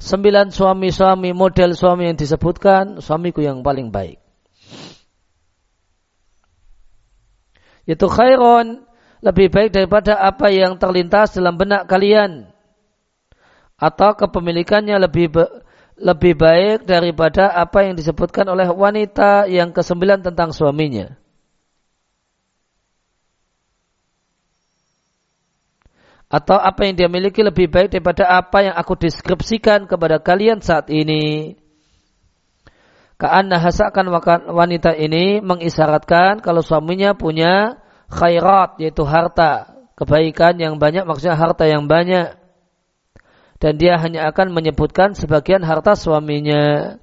sembilan suami-suami model suami yang disebutkan, suamiku yang paling baik. Itu khairon lebih baik daripada apa yang terlintas dalam benak kalian atau kepemilikannya lebih lebih baik daripada apa yang disebutkan oleh wanita yang kesembilan tentang suaminya. Atau apa yang dia miliki lebih baik daripada apa yang aku deskripsikan kepada kalian saat ini. Karena hasakan wanita ini mengisyaratkan kalau suaminya punya khairat yaitu harta, kebaikan yang banyak maksudnya harta yang banyak. Dan dia hanya akan menyebutkan sebagian harta suaminya.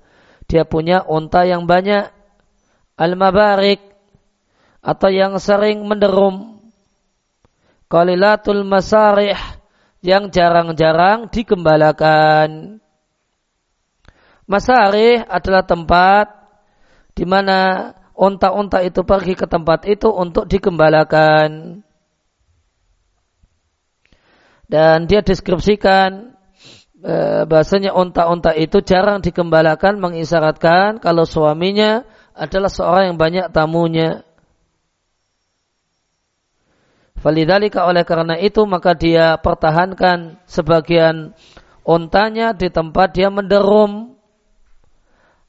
Dia punya unta yang banyak, al-mabarik atau yang sering menderum. Qalilatul masarih yang jarang-jarang digembalakan. Masarih adalah tempat di mana unta-unta itu pergi ke tempat itu untuk digembalakan. Dan dia deskripsikan e, bahasanya unta-unta itu jarang digembalakan mengisyaratkan kalau suaminya adalah seorang yang banyak tamunya. Falidalika oleh karena itu maka dia pertahankan sebagian ontanya di tempat dia menderum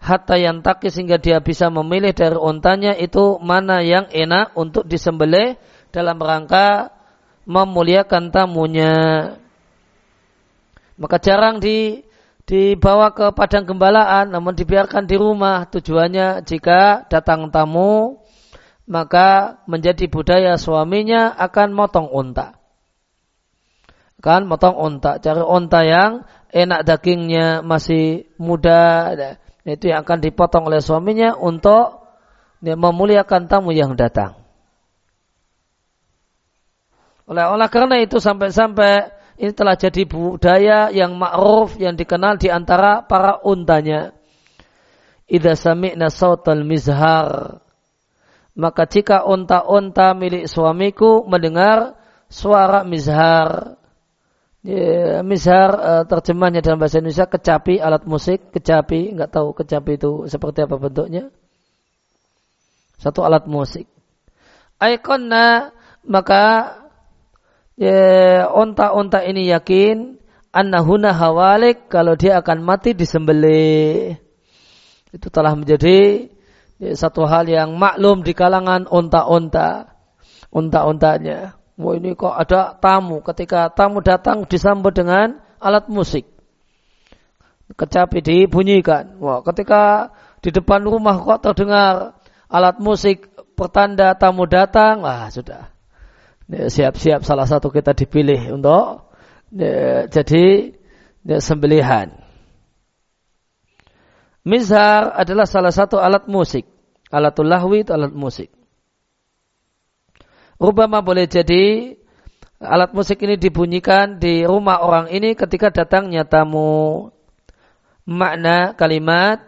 hatta yang takis sehingga dia bisa memilih dari ontanya itu mana yang enak untuk disembelih dalam rangka memuliakan tamunya. Maka jarang di dibawa ke padang gembalaan namun dibiarkan di rumah tujuannya jika datang tamu maka menjadi budaya suaminya akan motong unta. Kan motong unta, cari unta yang enak dagingnya masih muda itu yang akan dipotong oleh suaminya untuk memuliakan tamu yang datang. Oleh oleh karena itu sampai-sampai ini telah jadi budaya yang ma'ruf yang dikenal di antara para untanya. Idza sami'na sautal mizhar maka jika unta-unta milik suamiku mendengar suara mizhar. Ya, misar uh, terjemahnya dalam bahasa Indonesia kecapi alat musik kecapi nggak tahu kecapi itu seperti apa bentuknya. Satu alat musik. Aikonna maka ya, onta-onta ini yakin annahuna hawalik kalau dia akan mati disembelih. Itu telah menjadi satu hal yang maklum di kalangan onta-onta onta-ontanya Wah ini kok ada tamu. Ketika tamu datang disambut dengan alat musik. Kecapi dibunyikan. Wah ketika di depan rumah kok terdengar alat musik pertanda tamu datang. Wah sudah. Siap-siap salah satu kita dipilih untuk jadi sembelihan. Mizhar adalah salah satu alat musik. Alatul lahwi itu alat musik. Rubama boleh jadi alat musik ini dibunyikan di rumah orang ini ketika datangnya tamu. Makna kalimat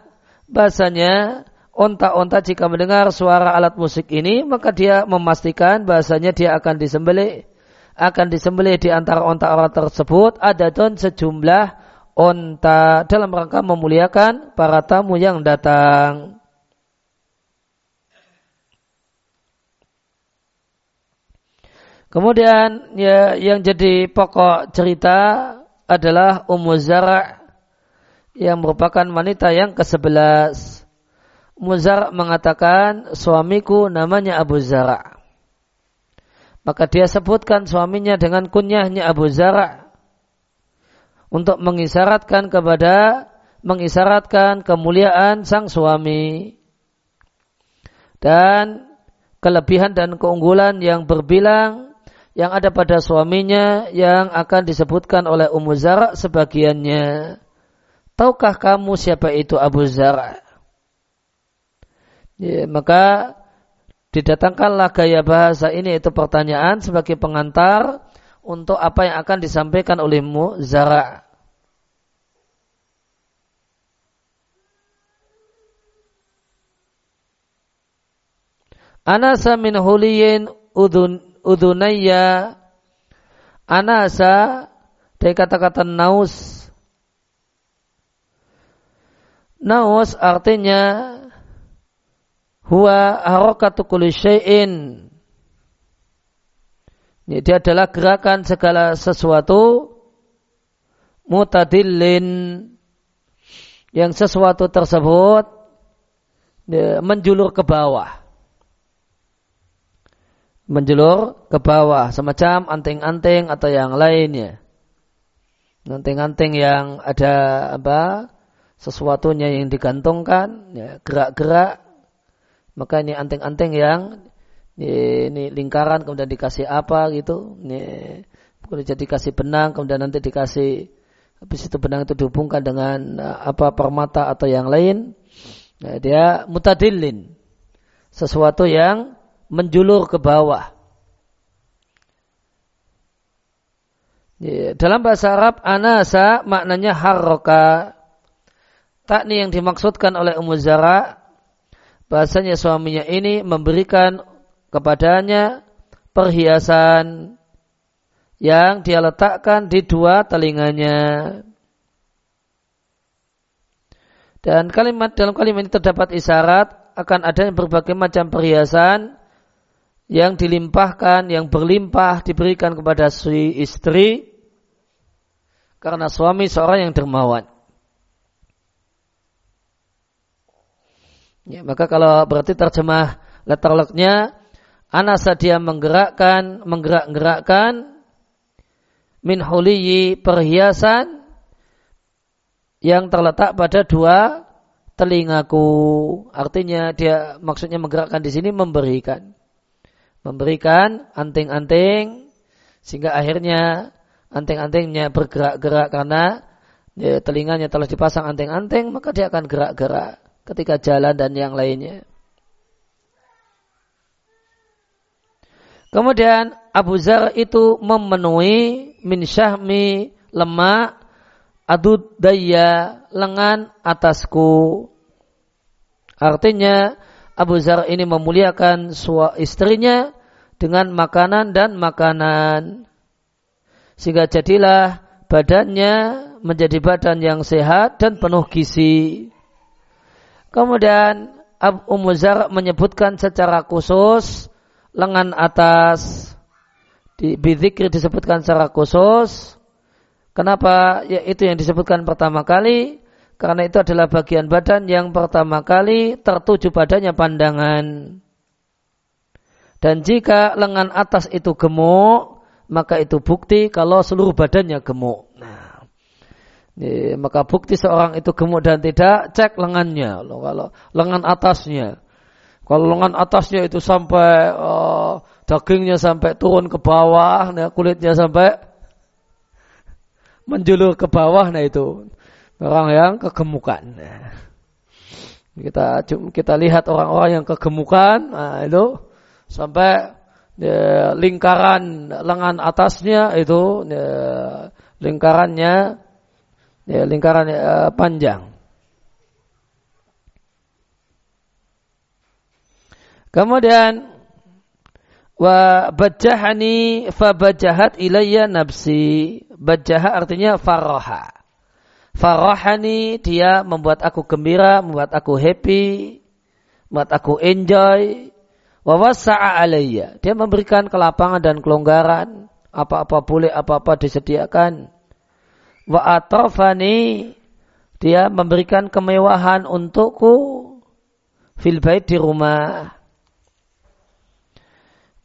bahasanya onta-onta jika mendengar suara alat musik ini maka dia memastikan bahasanya dia akan disembelih akan disembelih di antara onta orang tersebut ada don sejumlah onta dalam rangka memuliakan para tamu yang datang. Kemudian ya yang jadi pokok cerita adalah Ummu Zara' yang merupakan wanita yang ke-11. Ummu Zara' mengatakan suamiku namanya Abu Zara'. Maka dia sebutkan suaminya dengan kunyahnya Abu Zara' untuk mengisyaratkan kepada mengisyaratkan kemuliaan sang suami. dan kelebihan dan keunggulan yang berbilang yang ada pada suaminya yang akan disebutkan oleh Ummu Zara sebagiannya. Tahukah kamu siapa itu Abu Zara? Ya, maka didatangkanlah gaya bahasa ini itu pertanyaan sebagai pengantar untuk apa yang akan disampaikan olehmu Zara. Anasa min huliyin udun, udunaya Anasa dari kata-kata naus. Naus artinya huwa harakatu kulli syai'in dia adalah gerakan segala sesuatu mutadillin yang sesuatu tersebut menjulur ke bawah menjulur ke bawah semacam anting-anting atau yang lainnya. Anting-anting yang ada apa? sesuatunya yang digantungkan, ya, gerak-gerak. Maka ini anting-anting yang ini, lingkaran kemudian dikasih apa gitu. Ini kemudian jadi dikasih benang kemudian nanti dikasih habis itu benang itu dihubungkan dengan apa permata atau yang lain. Nah, dia mutadillin. Sesuatu yang menjulur ke bawah. Dalam bahasa Arab, anasa maknanya harroka. Takni yang dimaksudkan oleh Ummu Zara, bahasanya suaminya ini memberikan kepadanya perhiasan yang dia letakkan di dua telinganya. Dan kalimat dalam kalimat ini terdapat isyarat akan adanya berbagai macam perhiasan yang dilimpahkan, yang berlimpah diberikan kepada si istri karena suami seorang yang dermawan. Ya, maka kalau berarti terjemah letterlocknya anasa dia menggerakkan, menggerak-gerakkan min huliyi perhiasan yang terletak pada dua telingaku. Artinya dia maksudnya menggerakkan di sini memberikan memberikan anting-anting sehingga akhirnya anting-antingnya bergerak-gerak karena ya, telinganya telah dipasang anting-anting maka dia akan gerak-gerak ketika jalan dan yang lainnya. Kemudian Abu Zar itu memenuhi min syahmi lemak adud daya lengan atasku. Artinya Abu Zar ini memuliakan istrinya dengan makanan dan makanan. Sehingga jadilah badannya menjadi badan yang sehat dan penuh gizi. Kemudian Abu Zar menyebutkan secara khusus lengan atas di bidzikir disebutkan secara khusus. Kenapa? Ya, itu yang disebutkan pertama kali karena itu adalah bagian badan yang pertama kali tertuju padanya pandangan. Dan jika lengan atas itu gemuk, maka itu bukti kalau seluruh badannya gemuk. Nah, ini, maka bukti seorang itu gemuk dan tidak cek lengannya. Kalau lengan atasnya, kalau lengan atasnya itu sampai uh, dagingnya sampai turun ke bawah, nah, kulitnya sampai menjulur ke bawah, nah itu orang yang kegemukan. Kita kita lihat orang-orang yang kegemukan, nah itu sampai ya, lingkaran lengan atasnya itu ya, lingkarannya ya, lingkaran ya, panjang. Kemudian wa bajahani fa bajahat ilayya nafsi. Bajaha artinya faraha. Farahani dia membuat aku gembira, membuat aku happy, membuat aku enjoy. Wawasa'a alayya. Dia memberikan kelapangan dan kelonggaran. Apa-apa boleh, apa-apa disediakan. Wa atrafani. Dia memberikan kemewahan untukku. Fil bait di rumah.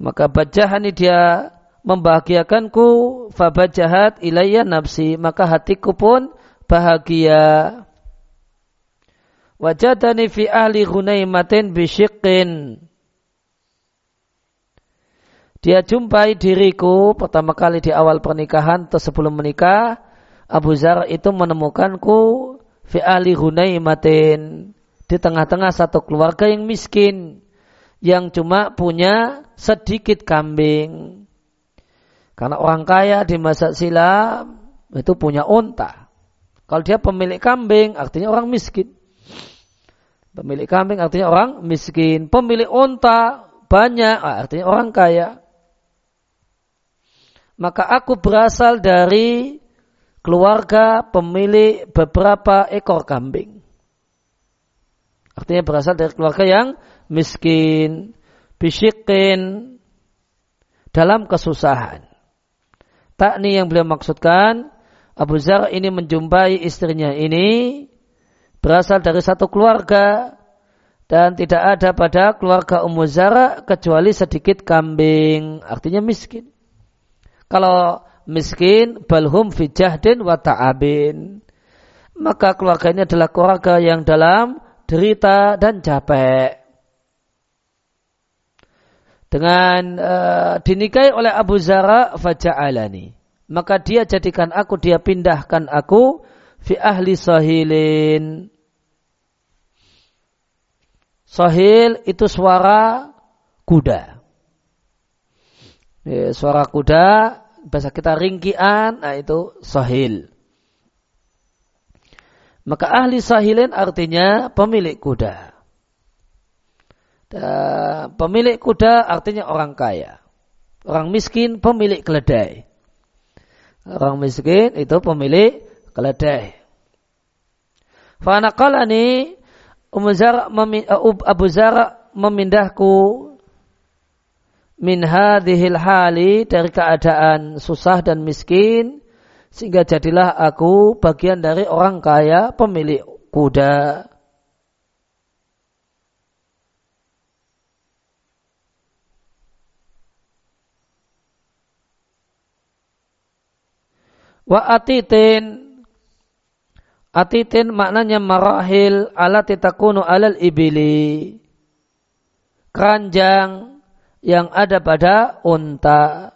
Maka bajahani dia membahagiakanku. Fabajahat ilayya nafsi. Maka hatiku pun bahagia. Wajadani fi ahli ghunaimatin bisyikin. Dia jumpai diriku pertama kali di awal pernikahan atau sebelum menikah. Abu Zar itu menemukanku fi ahli ghunaimatin. Di tengah-tengah satu keluarga yang miskin. Yang cuma punya sedikit kambing. Karena orang kaya di masa silam itu punya unta. Kalau dia pemilik kambing artinya orang miskin. Pemilik kambing artinya orang miskin. Pemilik unta banyak artinya orang kaya. Maka aku berasal dari keluarga pemilik beberapa ekor kambing. Artinya berasal dari keluarga yang miskin, bisikin, dalam kesusahan. Takni yang beliau maksudkan, Abu Zar ini menjumpai istrinya ini berasal dari satu keluarga dan tidak ada pada keluarga Ummu Zara kecuali sedikit kambing, artinya miskin. Kalau miskin, balhum fi jahdin wa ta'abin. Maka keluarga ini adalah keluarga yang dalam derita dan capek. Dengan uh, dinikahi oleh Abu Zara faja'alani. Maka dia jadikan aku, dia pindahkan aku fi ahli sahilin Sahil itu suara kuda. Ya, suara kuda, bahasa kita ringkian, nah itu sahil. Maka ahli sahilin artinya pemilik kuda. Dan pemilik kuda artinya orang kaya. Orang miskin pemilik keledai. Orang miskin itu pemilik keledai. Fanaqalani Zara, uh, Abu Zara memindahku min hadhil hali dari keadaan susah dan miskin sehingga jadilah aku bagian dari orang kaya pemilik kuda. Wa atitin Atitin maknanya marahil ala titakunu alal ibili. Keranjang yang ada pada unta.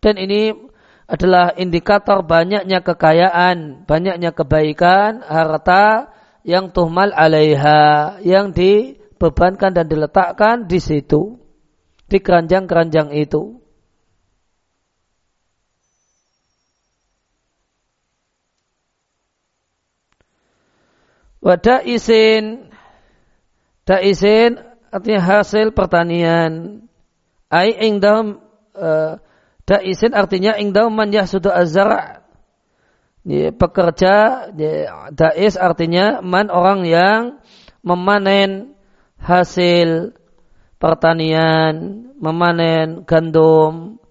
Dan ini adalah indikator banyaknya kekayaan, banyaknya kebaikan, harta yang tuhmal alaiha, yang dibebankan dan diletakkan di situ, di keranjang-keranjang itu. Wada isin, da isin artinya hasil pertanian. Ai ingdam uh, da isin artinya ingdam man yahsudu azara. Ya, pekerja ya, dais artinya man orang yang memanen hasil pertanian, memanen gandum,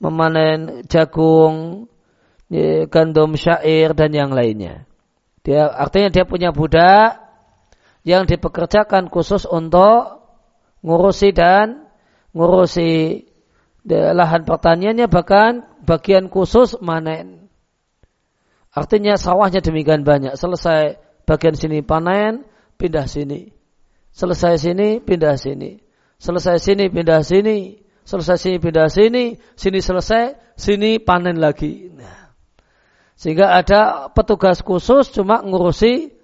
memanen jagung, ya, gandum syair dan yang lainnya. Dia artinya dia punya budak yang dipekerjakan khusus untuk ngurusi dan ngurusi lahan pertaniannya bahkan bagian khusus manen. Artinya sawahnya demikian banyak. Selesai bagian sini panen, pindah sini. Selesai sini, pindah sini. Selesai sini, pindah sini. Selesai sini, pindah sini. Sini selesai, sini panen lagi. Nah. Sehingga ada petugas khusus cuma ngurusi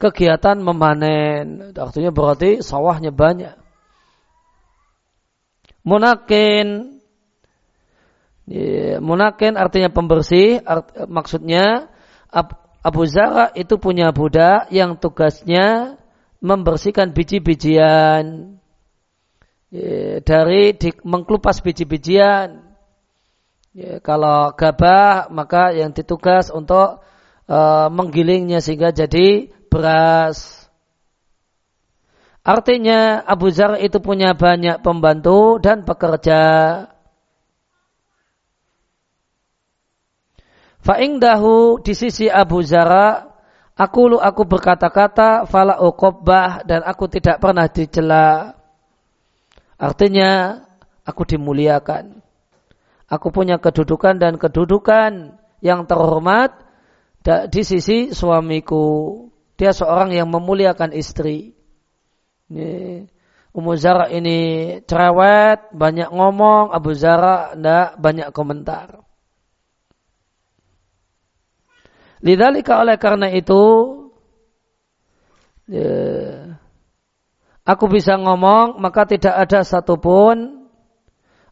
kegiatan memanen. Artinya berarti sawahnya banyak. Munakin. Munakin artinya pembersih. Art, maksudnya Abu Zara itu punya budak yang tugasnya membersihkan biji-bijian dari di, mengkelupas biji-bijian Ya, kalau gabah maka yang ditugas untuk uh, menggilingnya sehingga jadi beras. Artinya Abu Zar itu punya banyak pembantu dan pekerja. Fa'ingdahu di sisi Abu Zara, aku lu aku berkata-kata, fala uqobbah dan aku tidak pernah dicela. Artinya aku dimuliakan. Aku punya kedudukan dan kedudukan yang terhormat di sisi suamiku. dia seorang yang memuliakan istri. Ummu Zara ini cerewet, banyak ngomong, Abu Zara tidak banyak komentar. Lidalika oleh karena itu, ya, aku bisa ngomong, maka tidak ada satupun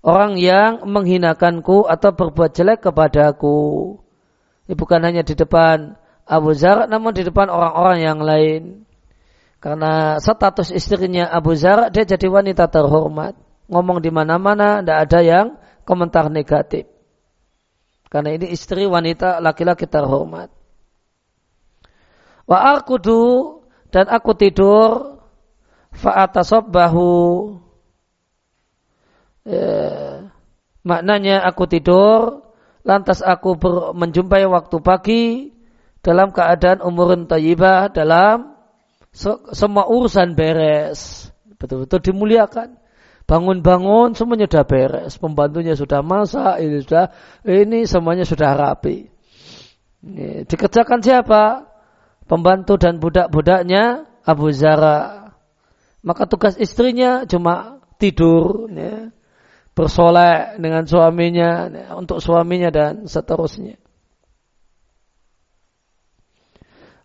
orang yang menghinakanku atau berbuat jelek kepadaku. Ini bukan hanya di depan Abu Zar, namun di depan orang-orang yang lain. Karena status istrinya Abu Zar, dia jadi wanita terhormat. Ngomong di mana-mana, tidak ada yang komentar negatif. Karena ini istri wanita laki-laki terhormat. Wa arkudu dan aku tidur fa'atasobbahu ya, maknanya aku tidur lantas aku ber, menjumpai waktu pagi dalam keadaan umurun tayyibah dalam se, semua urusan beres. Betul-betul dimuliakan. Bangun-bangun semuanya sudah beres. Pembantunya sudah masak ini sudah ini semuanya sudah rapi. Ini, dikerjakan siapa? Pembantu dan budak-budaknya Abu Zara. Maka tugas istrinya cuma tidur ya bersolek dengan suaminya untuk suaminya dan seterusnya.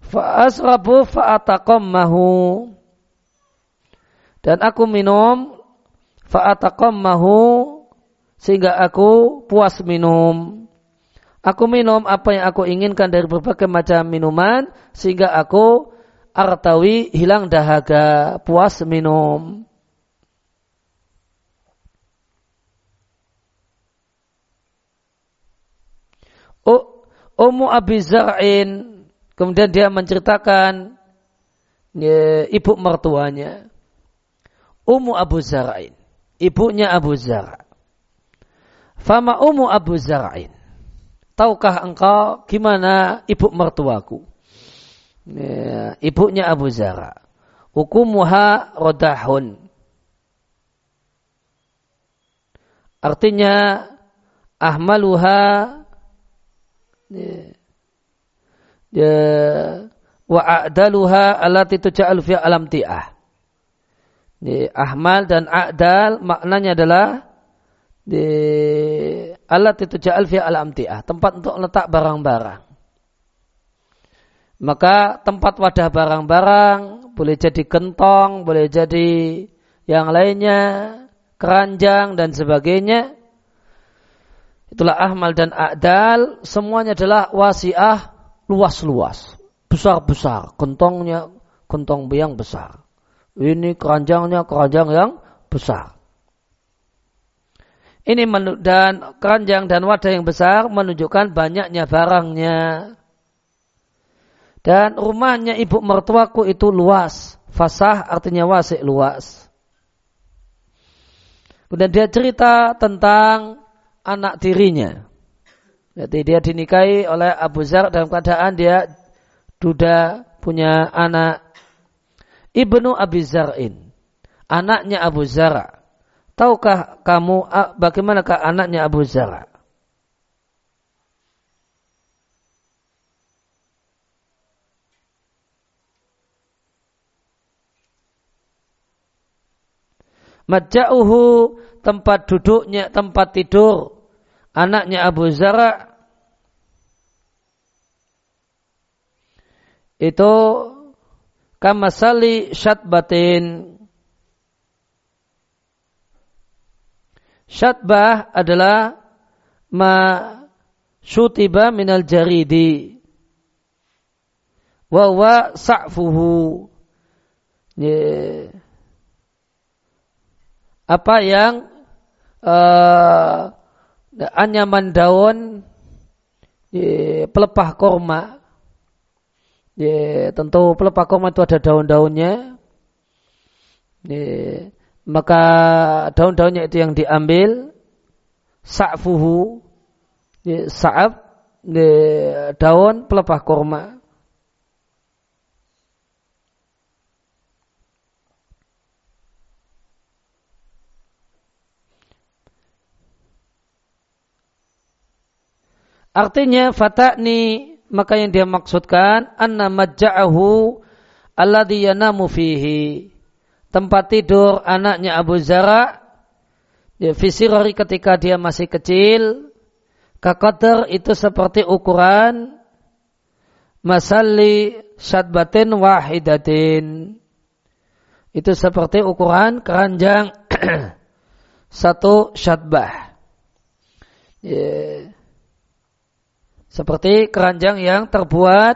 Fa'asrabu fa'atakammahu dan aku minum fa'atakammahu sehingga aku puas minum. Aku minum apa yang aku inginkan dari berbagai macam minuman sehingga aku artawi hilang dahaga, puas minum. Ummu Abi Zar'in kemudian dia menceritakan ya, ibu mertuanya Ummu Abu Zar'in ibunya Abu Zar' Fama Ummu Abu Zar'in Tahukah engkau gimana ibu mertuaku? Ya, ibunya Abu Zara. Hukumuha rodahun. Artinya ahmaluha ya, wa a'daluha allati tuja'al fi alam ti'ah. Ya, ahmal dan a'dal maknanya adalah di alat itu ja'al fi alam ti'ah, tempat untuk letak barang-barang. Maka tempat wadah barang-barang boleh jadi gentong, boleh jadi yang lainnya, keranjang dan sebagainya Itulah ahmal dan a'dal, semuanya adalah wasiah luas-luas, besar-besar, kentongnya kentong yang besar. Ini keranjangnya keranjang yang besar. Ini dan keranjang dan wadah yang besar menunjukkan banyaknya barangnya. Dan rumahnya ibu mertuaku itu luas. Fasah artinya wasik luas. Kemudian dia cerita tentang anak tirinya. Jadi dia dinikahi oleh Abu Zar dalam keadaan dia duda punya anak Ibnu Abi Zar'in. Anaknya Abu Zara. Tahukah kamu bagaimanakah anaknya Abu Zara? Maja'uhu tempat duduknya, tempat tidur anaknya Abu Zara itu kamasali syatbatin. Syatbah adalah ma syutiba minal jaridi. Wa wa sa'fuhu. Apa yang uh, anyaman daun ya, pelepah korma. Ya, tentu pelepah korma itu ada daun-daunnya. Ya, maka daun-daunnya itu yang diambil sa'fuhu ya, sa'ab ya, daun pelepah korma. Artinya fata'ni maka yang dia maksudkan anna majja'ahu alladhi yanamu fihi. Tempat tidur anaknya Abu Zara ya, fisirori ketika dia masih kecil kakader itu seperti ukuran masali syadbatin wahidatin. Itu seperti ukuran keranjang satu syadbah ya. Seperti keranjang yang terbuat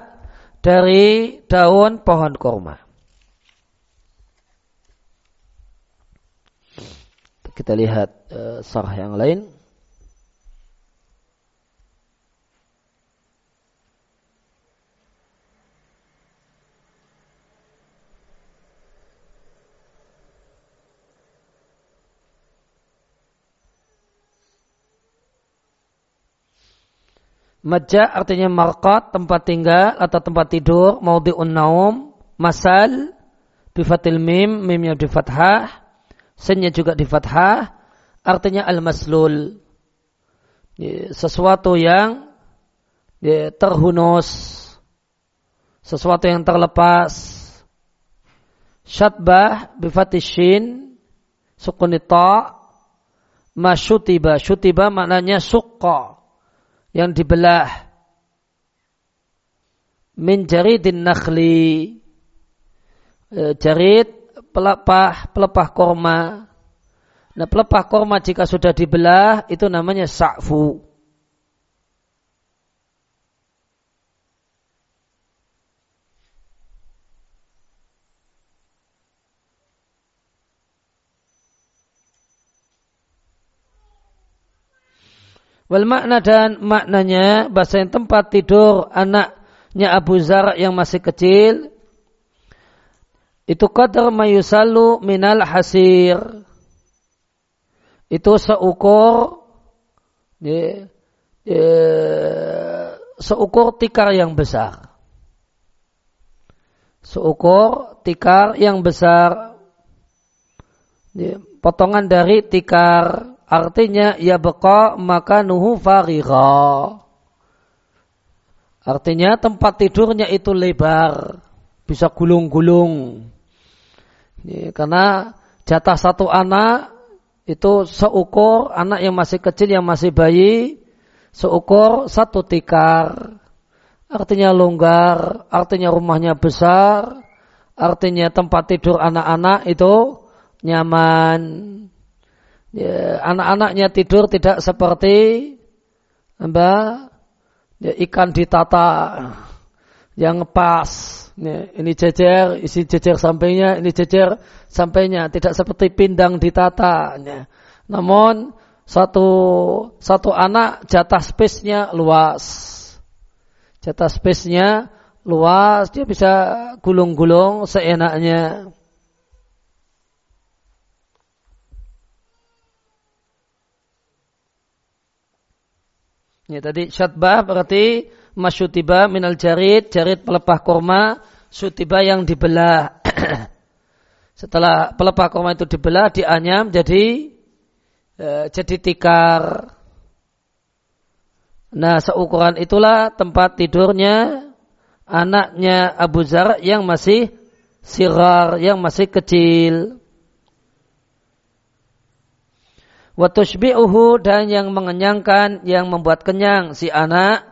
dari daun pohon kurma Kita lihat uh, sarah yang lain. Majah artinya marqat, tempat tinggal atau tempat tidur, maudhi'un naum, masal, bifatil mim, mimnya di Sennya juga di fathah, artinya al-maslul. Sesuatu yang terhunus, sesuatu yang terlepas. Syatbah bifatishin, sukun ta, masyutiba. Syutiba maknanya sukka, yang dibelah. Min jaridin nakhli. E, jarid pelepah pelepah korma. Nah pelepah korma jika sudah dibelah itu namanya sa'fu. Wal makna dan maknanya bahasa yang tempat tidur anaknya Abu Zar yang masih kecil itu qadar mayusalu minal hasir. Itu seukur ya, ya, seukur tikar yang besar. Seukur tikar yang besar. Ya, potongan dari tikar artinya ya beka maka nuhu farigha. Artinya tempat tidurnya itu lebar, bisa gulung-gulung. Ya, karena jatah satu anak itu seukur anak yang masih kecil yang masih bayi seukur satu tikar. Artinya longgar, artinya rumahnya besar, artinya tempat tidur anak-anak itu nyaman. Ya, anak-anaknya tidur tidak seperti apa, ya, ikan ditata yang pas ini, ini jejer, isi jejer sampingnya, ini jejer sampingnya, tidak seperti pindang ditata. Ya. Namun satu satu anak jatah space-nya luas. Jatah space-nya luas, dia bisa gulung-gulung seenaknya. Ya tadi syatbah berarti masyutiba minal jarid, jarid pelepah korma, sutiba yang dibelah. Setelah pelepah korma itu dibelah, dianyam jadi e, jadi tikar. Nah, seukuran itulah tempat tidurnya anaknya Abu Zar yang masih sirar, yang masih kecil. Watushbi'uhu dan yang mengenyangkan, yang membuat kenyang si anak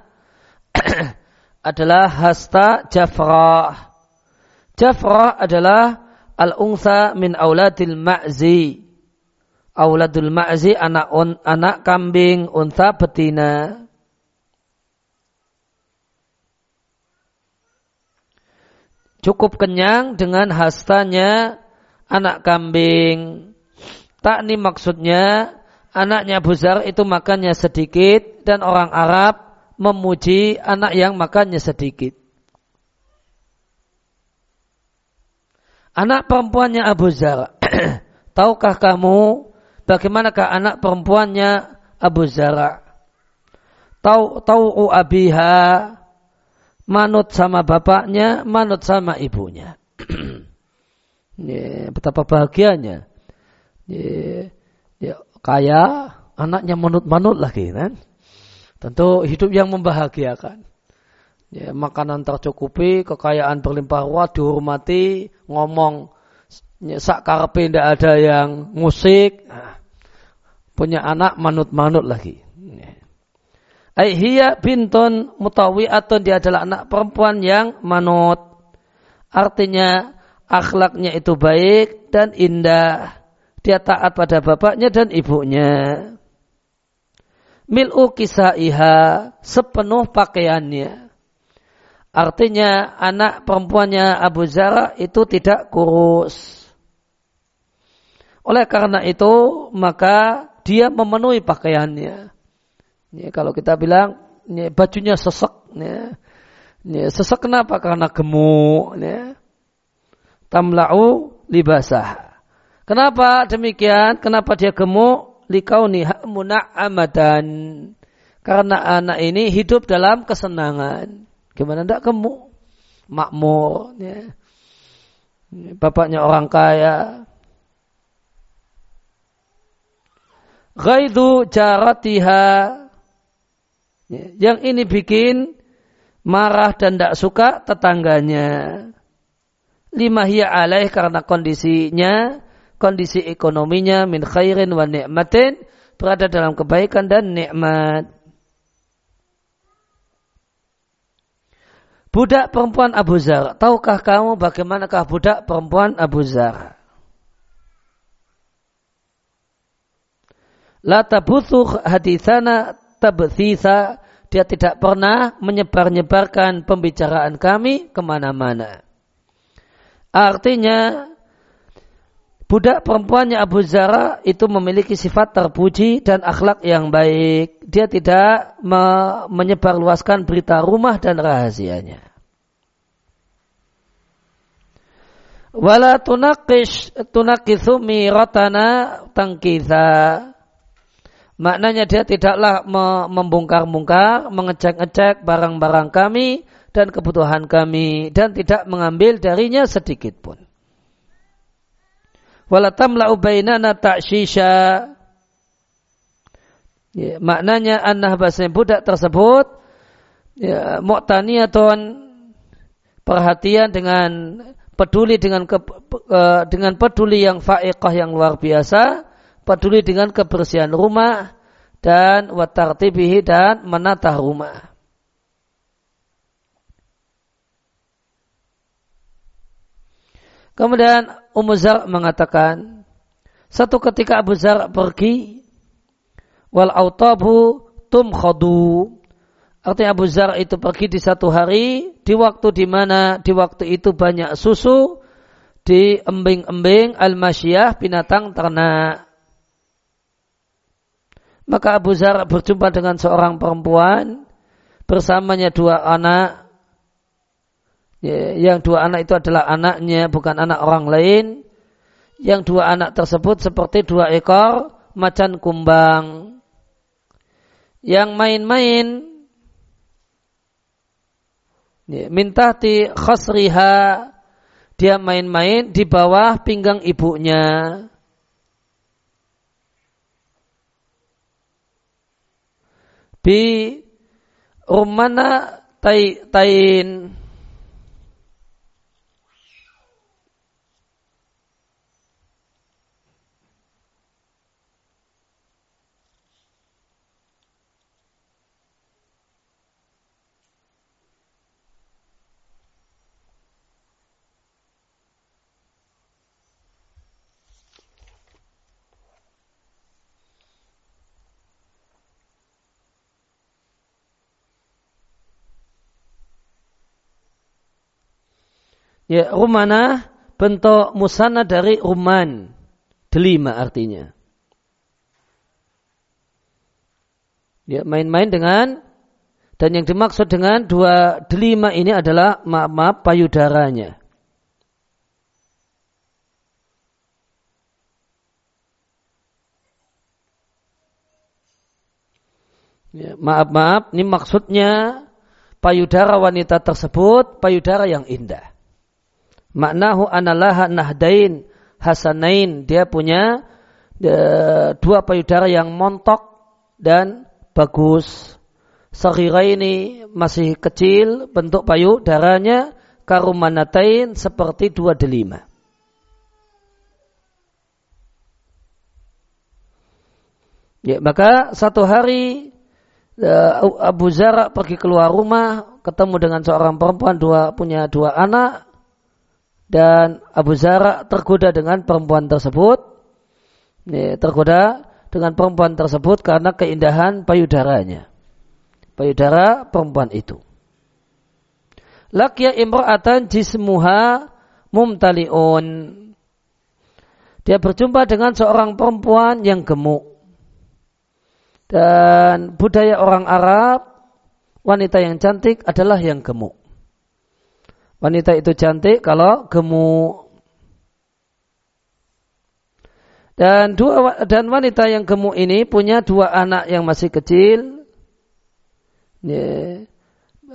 adalah hasta jafrah. Jafrah adalah al-ungsa min auladil ma'zi. Auladul ma'zi anak un, anak kambing unta betina. Cukup kenyang dengan hastanya anak kambing. Tak ini maksudnya anaknya Buzar itu makannya sedikit dan orang Arab memuji anak yang makannya sedikit. Anak perempuannya Abu Zara. Tahukah kamu bagaimanakah anak perempuannya Abu Zara? Tahu tahu abiha manut sama bapaknya, manut sama ibunya. ya, betapa bahagianya. Ya, ya, kaya, anaknya manut-manut lagi kan. Tentu hidup yang membahagiakan. Ya, makanan tercukupi, kekayaan berlimpah ruah, dihormati, ngomong ya, sak karpe tidak ada yang musik, nah, punya anak manut-manut lagi. Ya. Bintun mutawi'atun dia adalah anak perempuan yang manut. Artinya akhlaknya itu baik dan indah. Dia taat pada bapaknya dan ibunya. Mil'u kisaiha sepenuh pakaiannya. Artinya anak perempuannya Abu Zara itu tidak kurus. Oleh karena itu maka dia memenuhi pakaiannya. Ya, kalau kita bilang ya, bajunya sesek. Ya. Sesek kenapa? Karena gemuk. Ya tamla'u libasah. Kenapa demikian? Kenapa dia gemuk? Likauniha muna'amadan. Karena anak ini hidup dalam kesenangan. Gimana tidak gemuk? Makmur. Ya. Bapaknya orang kaya. Ghaidu jaratiha. Ya. Yang ini bikin marah dan tidak suka tetangganya lima hiya alaih karena kondisinya kondisi ekonominya min khairin wa ni'matin berada dalam kebaikan dan nikmat. Budak perempuan Abu Zar. Tahukah kamu bagaimanakah budak perempuan Abu Zar? La tabuthu hadithana tabthitha. Dia tidak pernah menyebar-nyebarkan pembicaraan kami ke mana-mana. Artinya budak perempuannya Abu Zara itu memiliki sifat terpuji dan akhlak yang baik. Dia tidak me menyebarluaskan berita rumah dan rahasianya. Wala tunakish tunakithu miratana tangkitha. Maknanya dia tidaklah membongkar-bongkar, mengecek-ngecek barang-barang kami dan kebutuhan kami dan tidak mengambil darinya sedikit pun. Walatamla ubainana ta'shisha. Ya, maknanya anah bahasa budak tersebut ya, mu'taniyatun perhatian dengan peduli dengan ke, uh, dengan peduli yang fa'iqah yang luar biasa peduli dengan kebersihan rumah dan watartibihi dan menata rumah. Kemudian Ummu Zar mengatakan, satu ketika Abu Zar pergi, wal autabu tum khadu. Artinya Abu Zar itu pergi di satu hari, di waktu di mana di waktu itu banyak susu, di embing-embing al-masyiyah binatang ternak. Maka Abu Zar berjumpa dengan seorang perempuan, bersamanya dua anak, yang dua anak itu adalah anaknya bukan anak orang lain. Yang dua anak tersebut seperti dua ekor macan kumbang. Yang main-main ya, minta di khasriha dia main-main di bawah pinggang ibunya. Bi rumana tain Ya, rumana bentuk musana dari ruman. Delima artinya. Ya, main-main dengan dan yang dimaksud dengan dua delima ini adalah maaf-maaf payudaranya. Ya, maaf-maaf, ini maksudnya payudara wanita tersebut payudara yang indah. Maknahu analaha nahdain hasanain. Dia punya e, dua payudara yang montok dan bagus. Sahira ini masih kecil, bentuk payudaranya karumanatain seperti dua delima. Ya, maka satu hari uh, Abu Zara pergi keluar rumah, ketemu dengan seorang perempuan dua punya dua anak, dan Abu Zara tergoda dengan perempuan tersebut, tergoda dengan perempuan tersebut karena keindahan payudaranya payudara perempuan itu. Lakya imra'atan jismuha mumtali'un. Dia berjumpa dengan seorang perempuan yang gemuk. Dan budaya orang Arab, wanita yang cantik adalah yang gemuk. Wanita itu cantik kalau gemuk. Dan dua dan wanita yang gemuk ini punya dua anak yang masih kecil ya,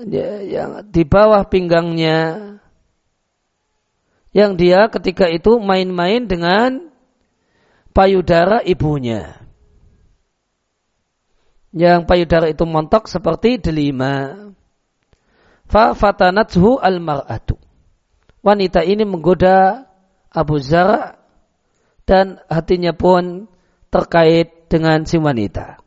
ya, yang di bawah pinggangnya yang dia ketika itu main-main dengan payudara ibunya. Yang payudara itu montok seperti delima. Fa fatanathu al-mar'atu. Wanita ini menggoda Abu Zara dan hatinya pun terkait dengan si wanita.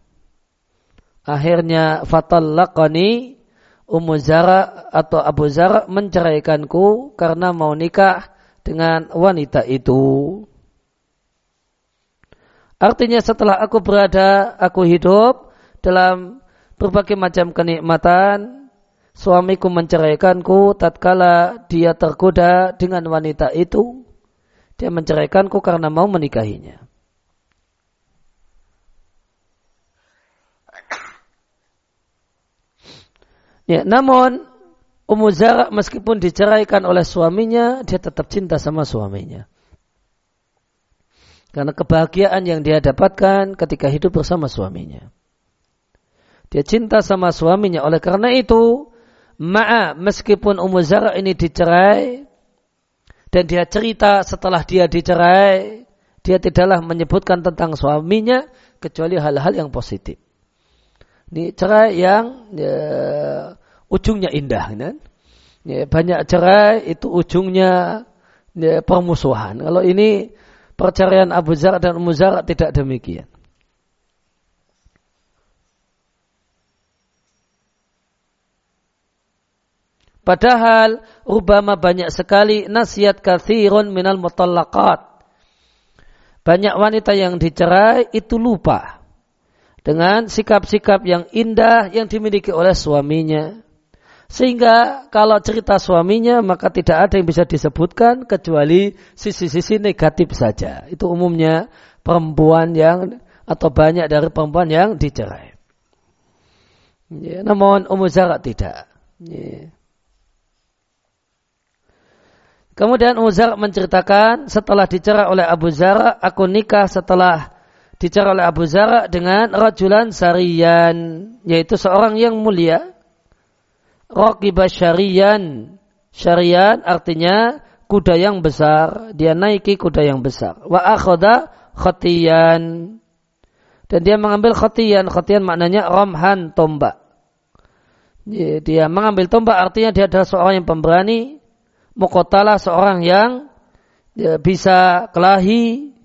Akhirnya fatallaqani Ummu Zara atau Abu Zara menceraikanku karena mau nikah dengan wanita itu. Artinya setelah aku berada, aku hidup dalam berbagai macam kenikmatan, suamiku menceraikanku tatkala dia tergoda dengan wanita itu. Dia menceraikanku karena mau menikahinya. Ya, namun Ummu Zara meskipun diceraikan oleh suaminya, dia tetap cinta sama suaminya. Karena kebahagiaan yang dia dapatkan ketika hidup bersama suaminya. Dia cinta sama suaminya. Oleh karena itu, ma'a meskipun Ummu Zara ini dicerai, dan dia cerita setelah dia dicerai, dia tidaklah menyebutkan tentang suaminya kecuali hal-hal yang positif. Ini cerai yang ya, ujungnya indah. Kan? Ya, banyak cerai itu ujungnya ya, permusuhan. Kalau ini perceraian Abu Zar dan Ummu Zar tidak demikian. Padahal rubama banyak sekali nasihat kathirun minal mutallaqat. Banyak wanita yang dicerai itu lupa dengan sikap-sikap yang indah yang dimiliki oleh suaminya. Sehingga kalau cerita suaminya maka tidak ada yang bisa disebutkan kecuali sisi-sisi negatif saja. Itu umumnya perempuan yang atau banyak dari perempuan yang dicerai. Ya, namun Ummu tidak. Ya. Kemudian Ummu Zara menceritakan setelah dicerai oleh Abu Zara, aku nikah setelah dicara oleh Abu Zara dengan rajulan sarian yaitu seorang yang mulia. Raqibah syarian. Syarian artinya kuda yang besar. Dia naiki kuda yang besar. Wa akhoda khatiyan. Dan dia mengambil khatiyan. Khatiyan maknanya ramhan tombak. Dia mengambil tombak artinya dia adalah seorang yang pemberani mukotalah seorang yang bisa kelahi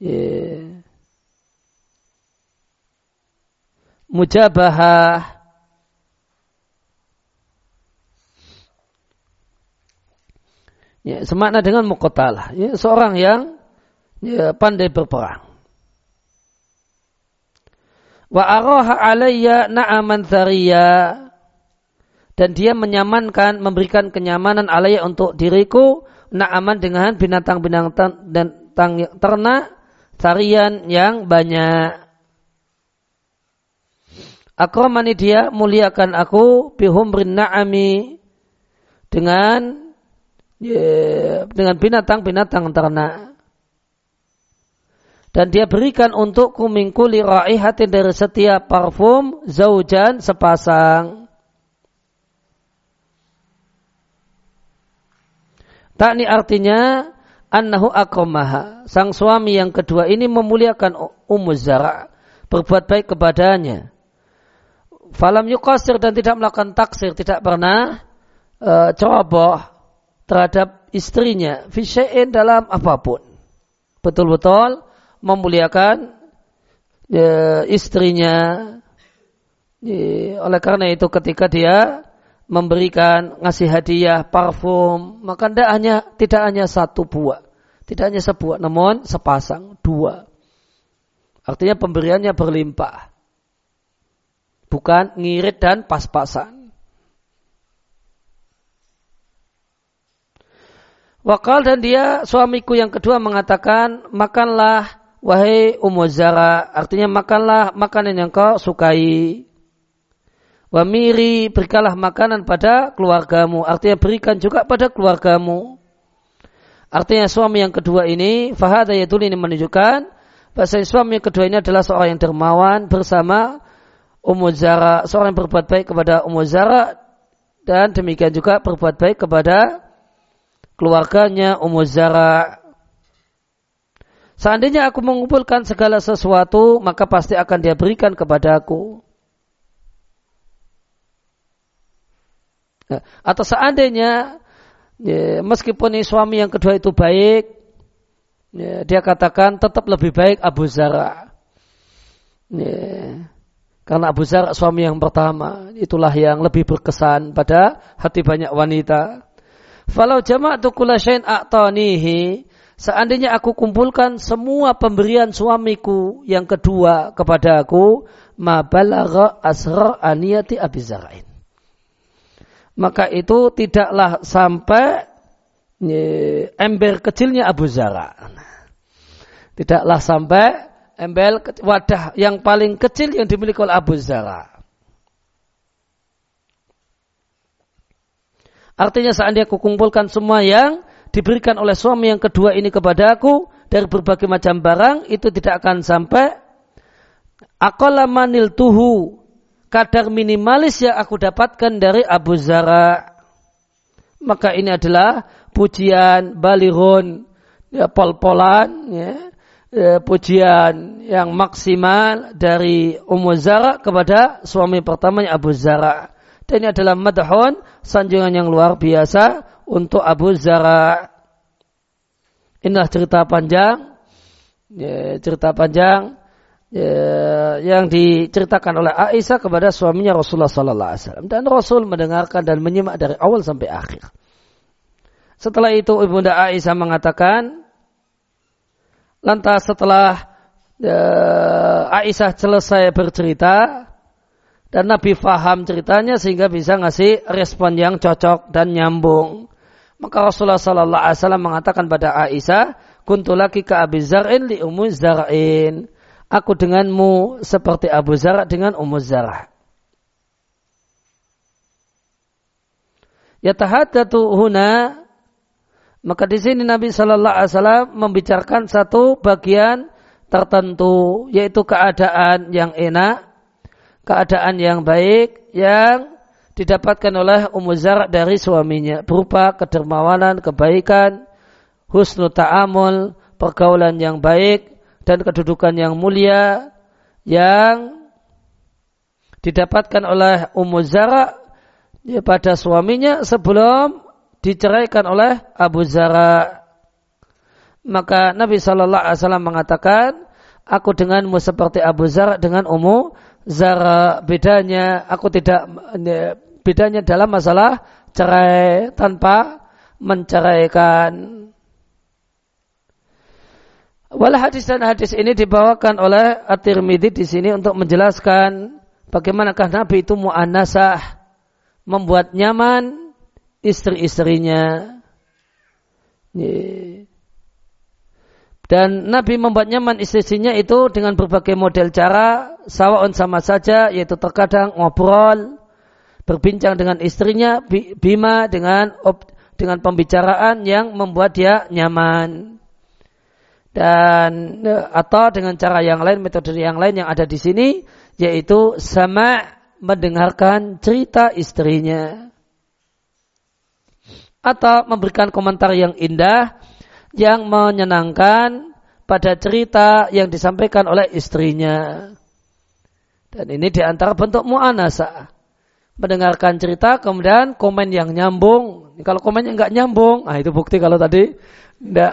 yeah. mujabahah. Ya, semakna dengan mukotalah ya, seorang yang ya, pandai berperang. Wa aroha alayya na'aman thariya dan dia menyamankan memberikan kenyamanan alayya untuk diriku na'aman dengan binatang-binatang dan ternak tarian yang banyak. Akramani dia muliakan aku bihumrin na'ami dengan dengan binatang-binatang ternak. Dan dia berikan untukku mingkuli raihatin dari setiap parfum zaujan sepasang. Tak ini artinya annahu akramaha. Sang suami yang kedua ini memuliakan Ummu Zara, berbuat baik kepadanya. falam yukasir dan tidak melakukan taksir, tidak pernah uh, ceroboh terhadap istrinya, fisyain dalam apa pun. Betul-betul memuliakan uh, istrinya. oleh karena itu ketika dia memberikan ngasih hadiah parfum, maka tidak hanya tidak hanya satu buah, tidak hanya sebuah, namun sepasang, dua. Artinya pemberiannya berlimpah. Bukan ngirit dan pas-pasan. Wakal dan dia suamiku yang kedua mengatakan makanlah wahai Ummu Zara artinya makanlah makanan yang kau sukai Wamiri berikanlah makanan pada keluargamu. Artinya berikan juga pada keluargamu. Artinya suami yang kedua ini, fahada yatul ini menunjukkan bahasa suami yang kedua ini adalah seorang yang dermawan bersama Ummu Zara, seorang yang berbuat baik kepada Ummu Zara dan demikian juga berbuat baik kepada keluarganya Ummu Zara. Seandainya aku mengumpulkan segala sesuatu, maka pasti akan dia berikan kepadaku. Atau seandainya ya, meskipun suami yang kedua itu baik, ya, dia katakan tetap lebih baik Abu Zara. Ya, karena Abu Zara suami yang pertama, itulah yang lebih berkesan pada hati banyak wanita. Falau jama'atu kula syain a'tanihi, seandainya aku kumpulkan semua pemberian suamiku yang kedua kepada aku, ma balagha asra aniyati Abi Zara'in maka itu tidaklah sampai ember kecilnya Abu Zara. Tidaklah sampai ember wadah yang paling kecil yang dimiliki oleh Abu Zara. Artinya seandainya aku kumpulkan semua yang diberikan oleh suami yang kedua ini kepada aku dari berbagai macam barang itu tidak akan sampai akolamanil tuhu kadar minimalis yang aku dapatkan dari Abu Zara. Maka ini adalah pujian balirun, ya, pol-polan, ya, ya, pujian yang maksimal dari Ummu Zara kepada suami pertamanya Abu Zara. Dan ini adalah madhun, sanjungan yang luar biasa untuk Abu Zara. Inilah cerita panjang, ya, cerita panjang ya, yang diceritakan oleh Aisyah kepada suaminya Rasulullah Sallallahu Alaihi Wasallam dan Rasul mendengarkan dan menyimak dari awal sampai akhir. Setelah itu ibunda Aisyah mengatakan, lantas setelah ya, Aisyah selesai bercerita dan Nabi faham ceritanya sehingga bisa ngasih respon yang cocok dan nyambung. Maka Rasulullah Sallallahu Alaihi Wasallam mengatakan pada Aisyah, kuntulaki ke Abi Zar'in li umu Zar'in aku denganmu seperti Abu Zara dengan Ummu Zara. Ya tahadatu huna maka di sini Nabi Shallallahu Alaihi Wasallam membicarakan satu bagian tertentu yaitu keadaan yang enak, keadaan yang baik yang didapatkan oleh Ummu Zara dari suaminya berupa kedermawanan, kebaikan, husnu ta'amul, pergaulan yang baik, dan kedudukan yang mulia yang didapatkan oleh Ummu Zara ya, pada suaminya sebelum diceraikan oleh Abu Zara. Maka Nabi Shallallahu Alaihi Wasallam mengatakan, aku denganmu seperti Abu Zara dengan Ummu Zara. Bedanya, aku tidak ya, bedanya dalam masalah cerai tanpa menceraikan. Wala hadis dan hadis ini dibawakan oleh At-Tirmidzi di sini untuk menjelaskan bagaimanakah Nabi itu mu'anasah membuat nyaman istri-istrinya. Dan Nabi membuat nyaman istri-istrinya itu dengan berbagai model cara, sawaun sama saja, yaitu terkadang ngobrol, berbincang dengan istrinya, bima dengan dengan pembicaraan yang membuat dia nyaman dan eh, atau dengan cara yang lain metode yang lain yang ada di sini yaitu sama mendengarkan cerita istrinya atau memberikan komentar yang indah yang menyenangkan pada cerita yang disampaikan oleh istrinya Dan ini di antara bentuk mu'anasa. Mendengarkan cerita, kemudian komen yang nyambung. Kalau komennya nggak nyambung, ah itu bukti kalau tadi tidak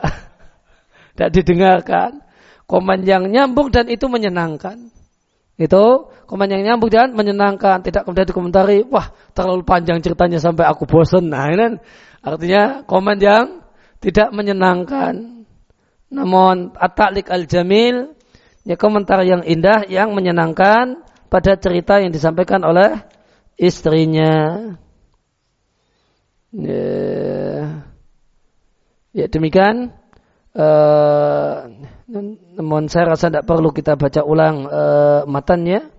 tidak didengarkan. Komen yang nyambung dan itu menyenangkan. Itu komen yang nyambung dan menyenangkan. Tidak kemudian dikomentari, wah terlalu panjang ceritanya sampai aku bosan. Nah ini artinya komen yang tidak menyenangkan. Namun at-ta'liq al-jamil ya komentar yang indah yang menyenangkan pada cerita yang disampaikan oleh istrinya. Ya, ya demikian. Uh, namun saya rasa tidak perlu kita baca ulang uh, matannya.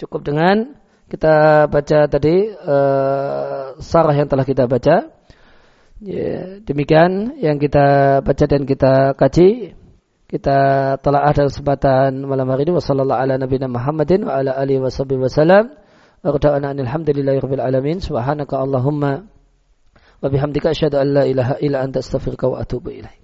Cukup dengan kita baca tadi uh, sarah yang telah kita baca. Ya, demikian yang kita baca dan kita kaji. Kita telah ada kesempatan malam hari ini. Wassalamualaikum ala nabiyina Muhammadin wa ala alihi wa sahbihi wasallam. Rabbil alamin. Subhanaka Allahumma wa bihamdika an la ilaha illa anta astaghfiruka wa atubu ilaik.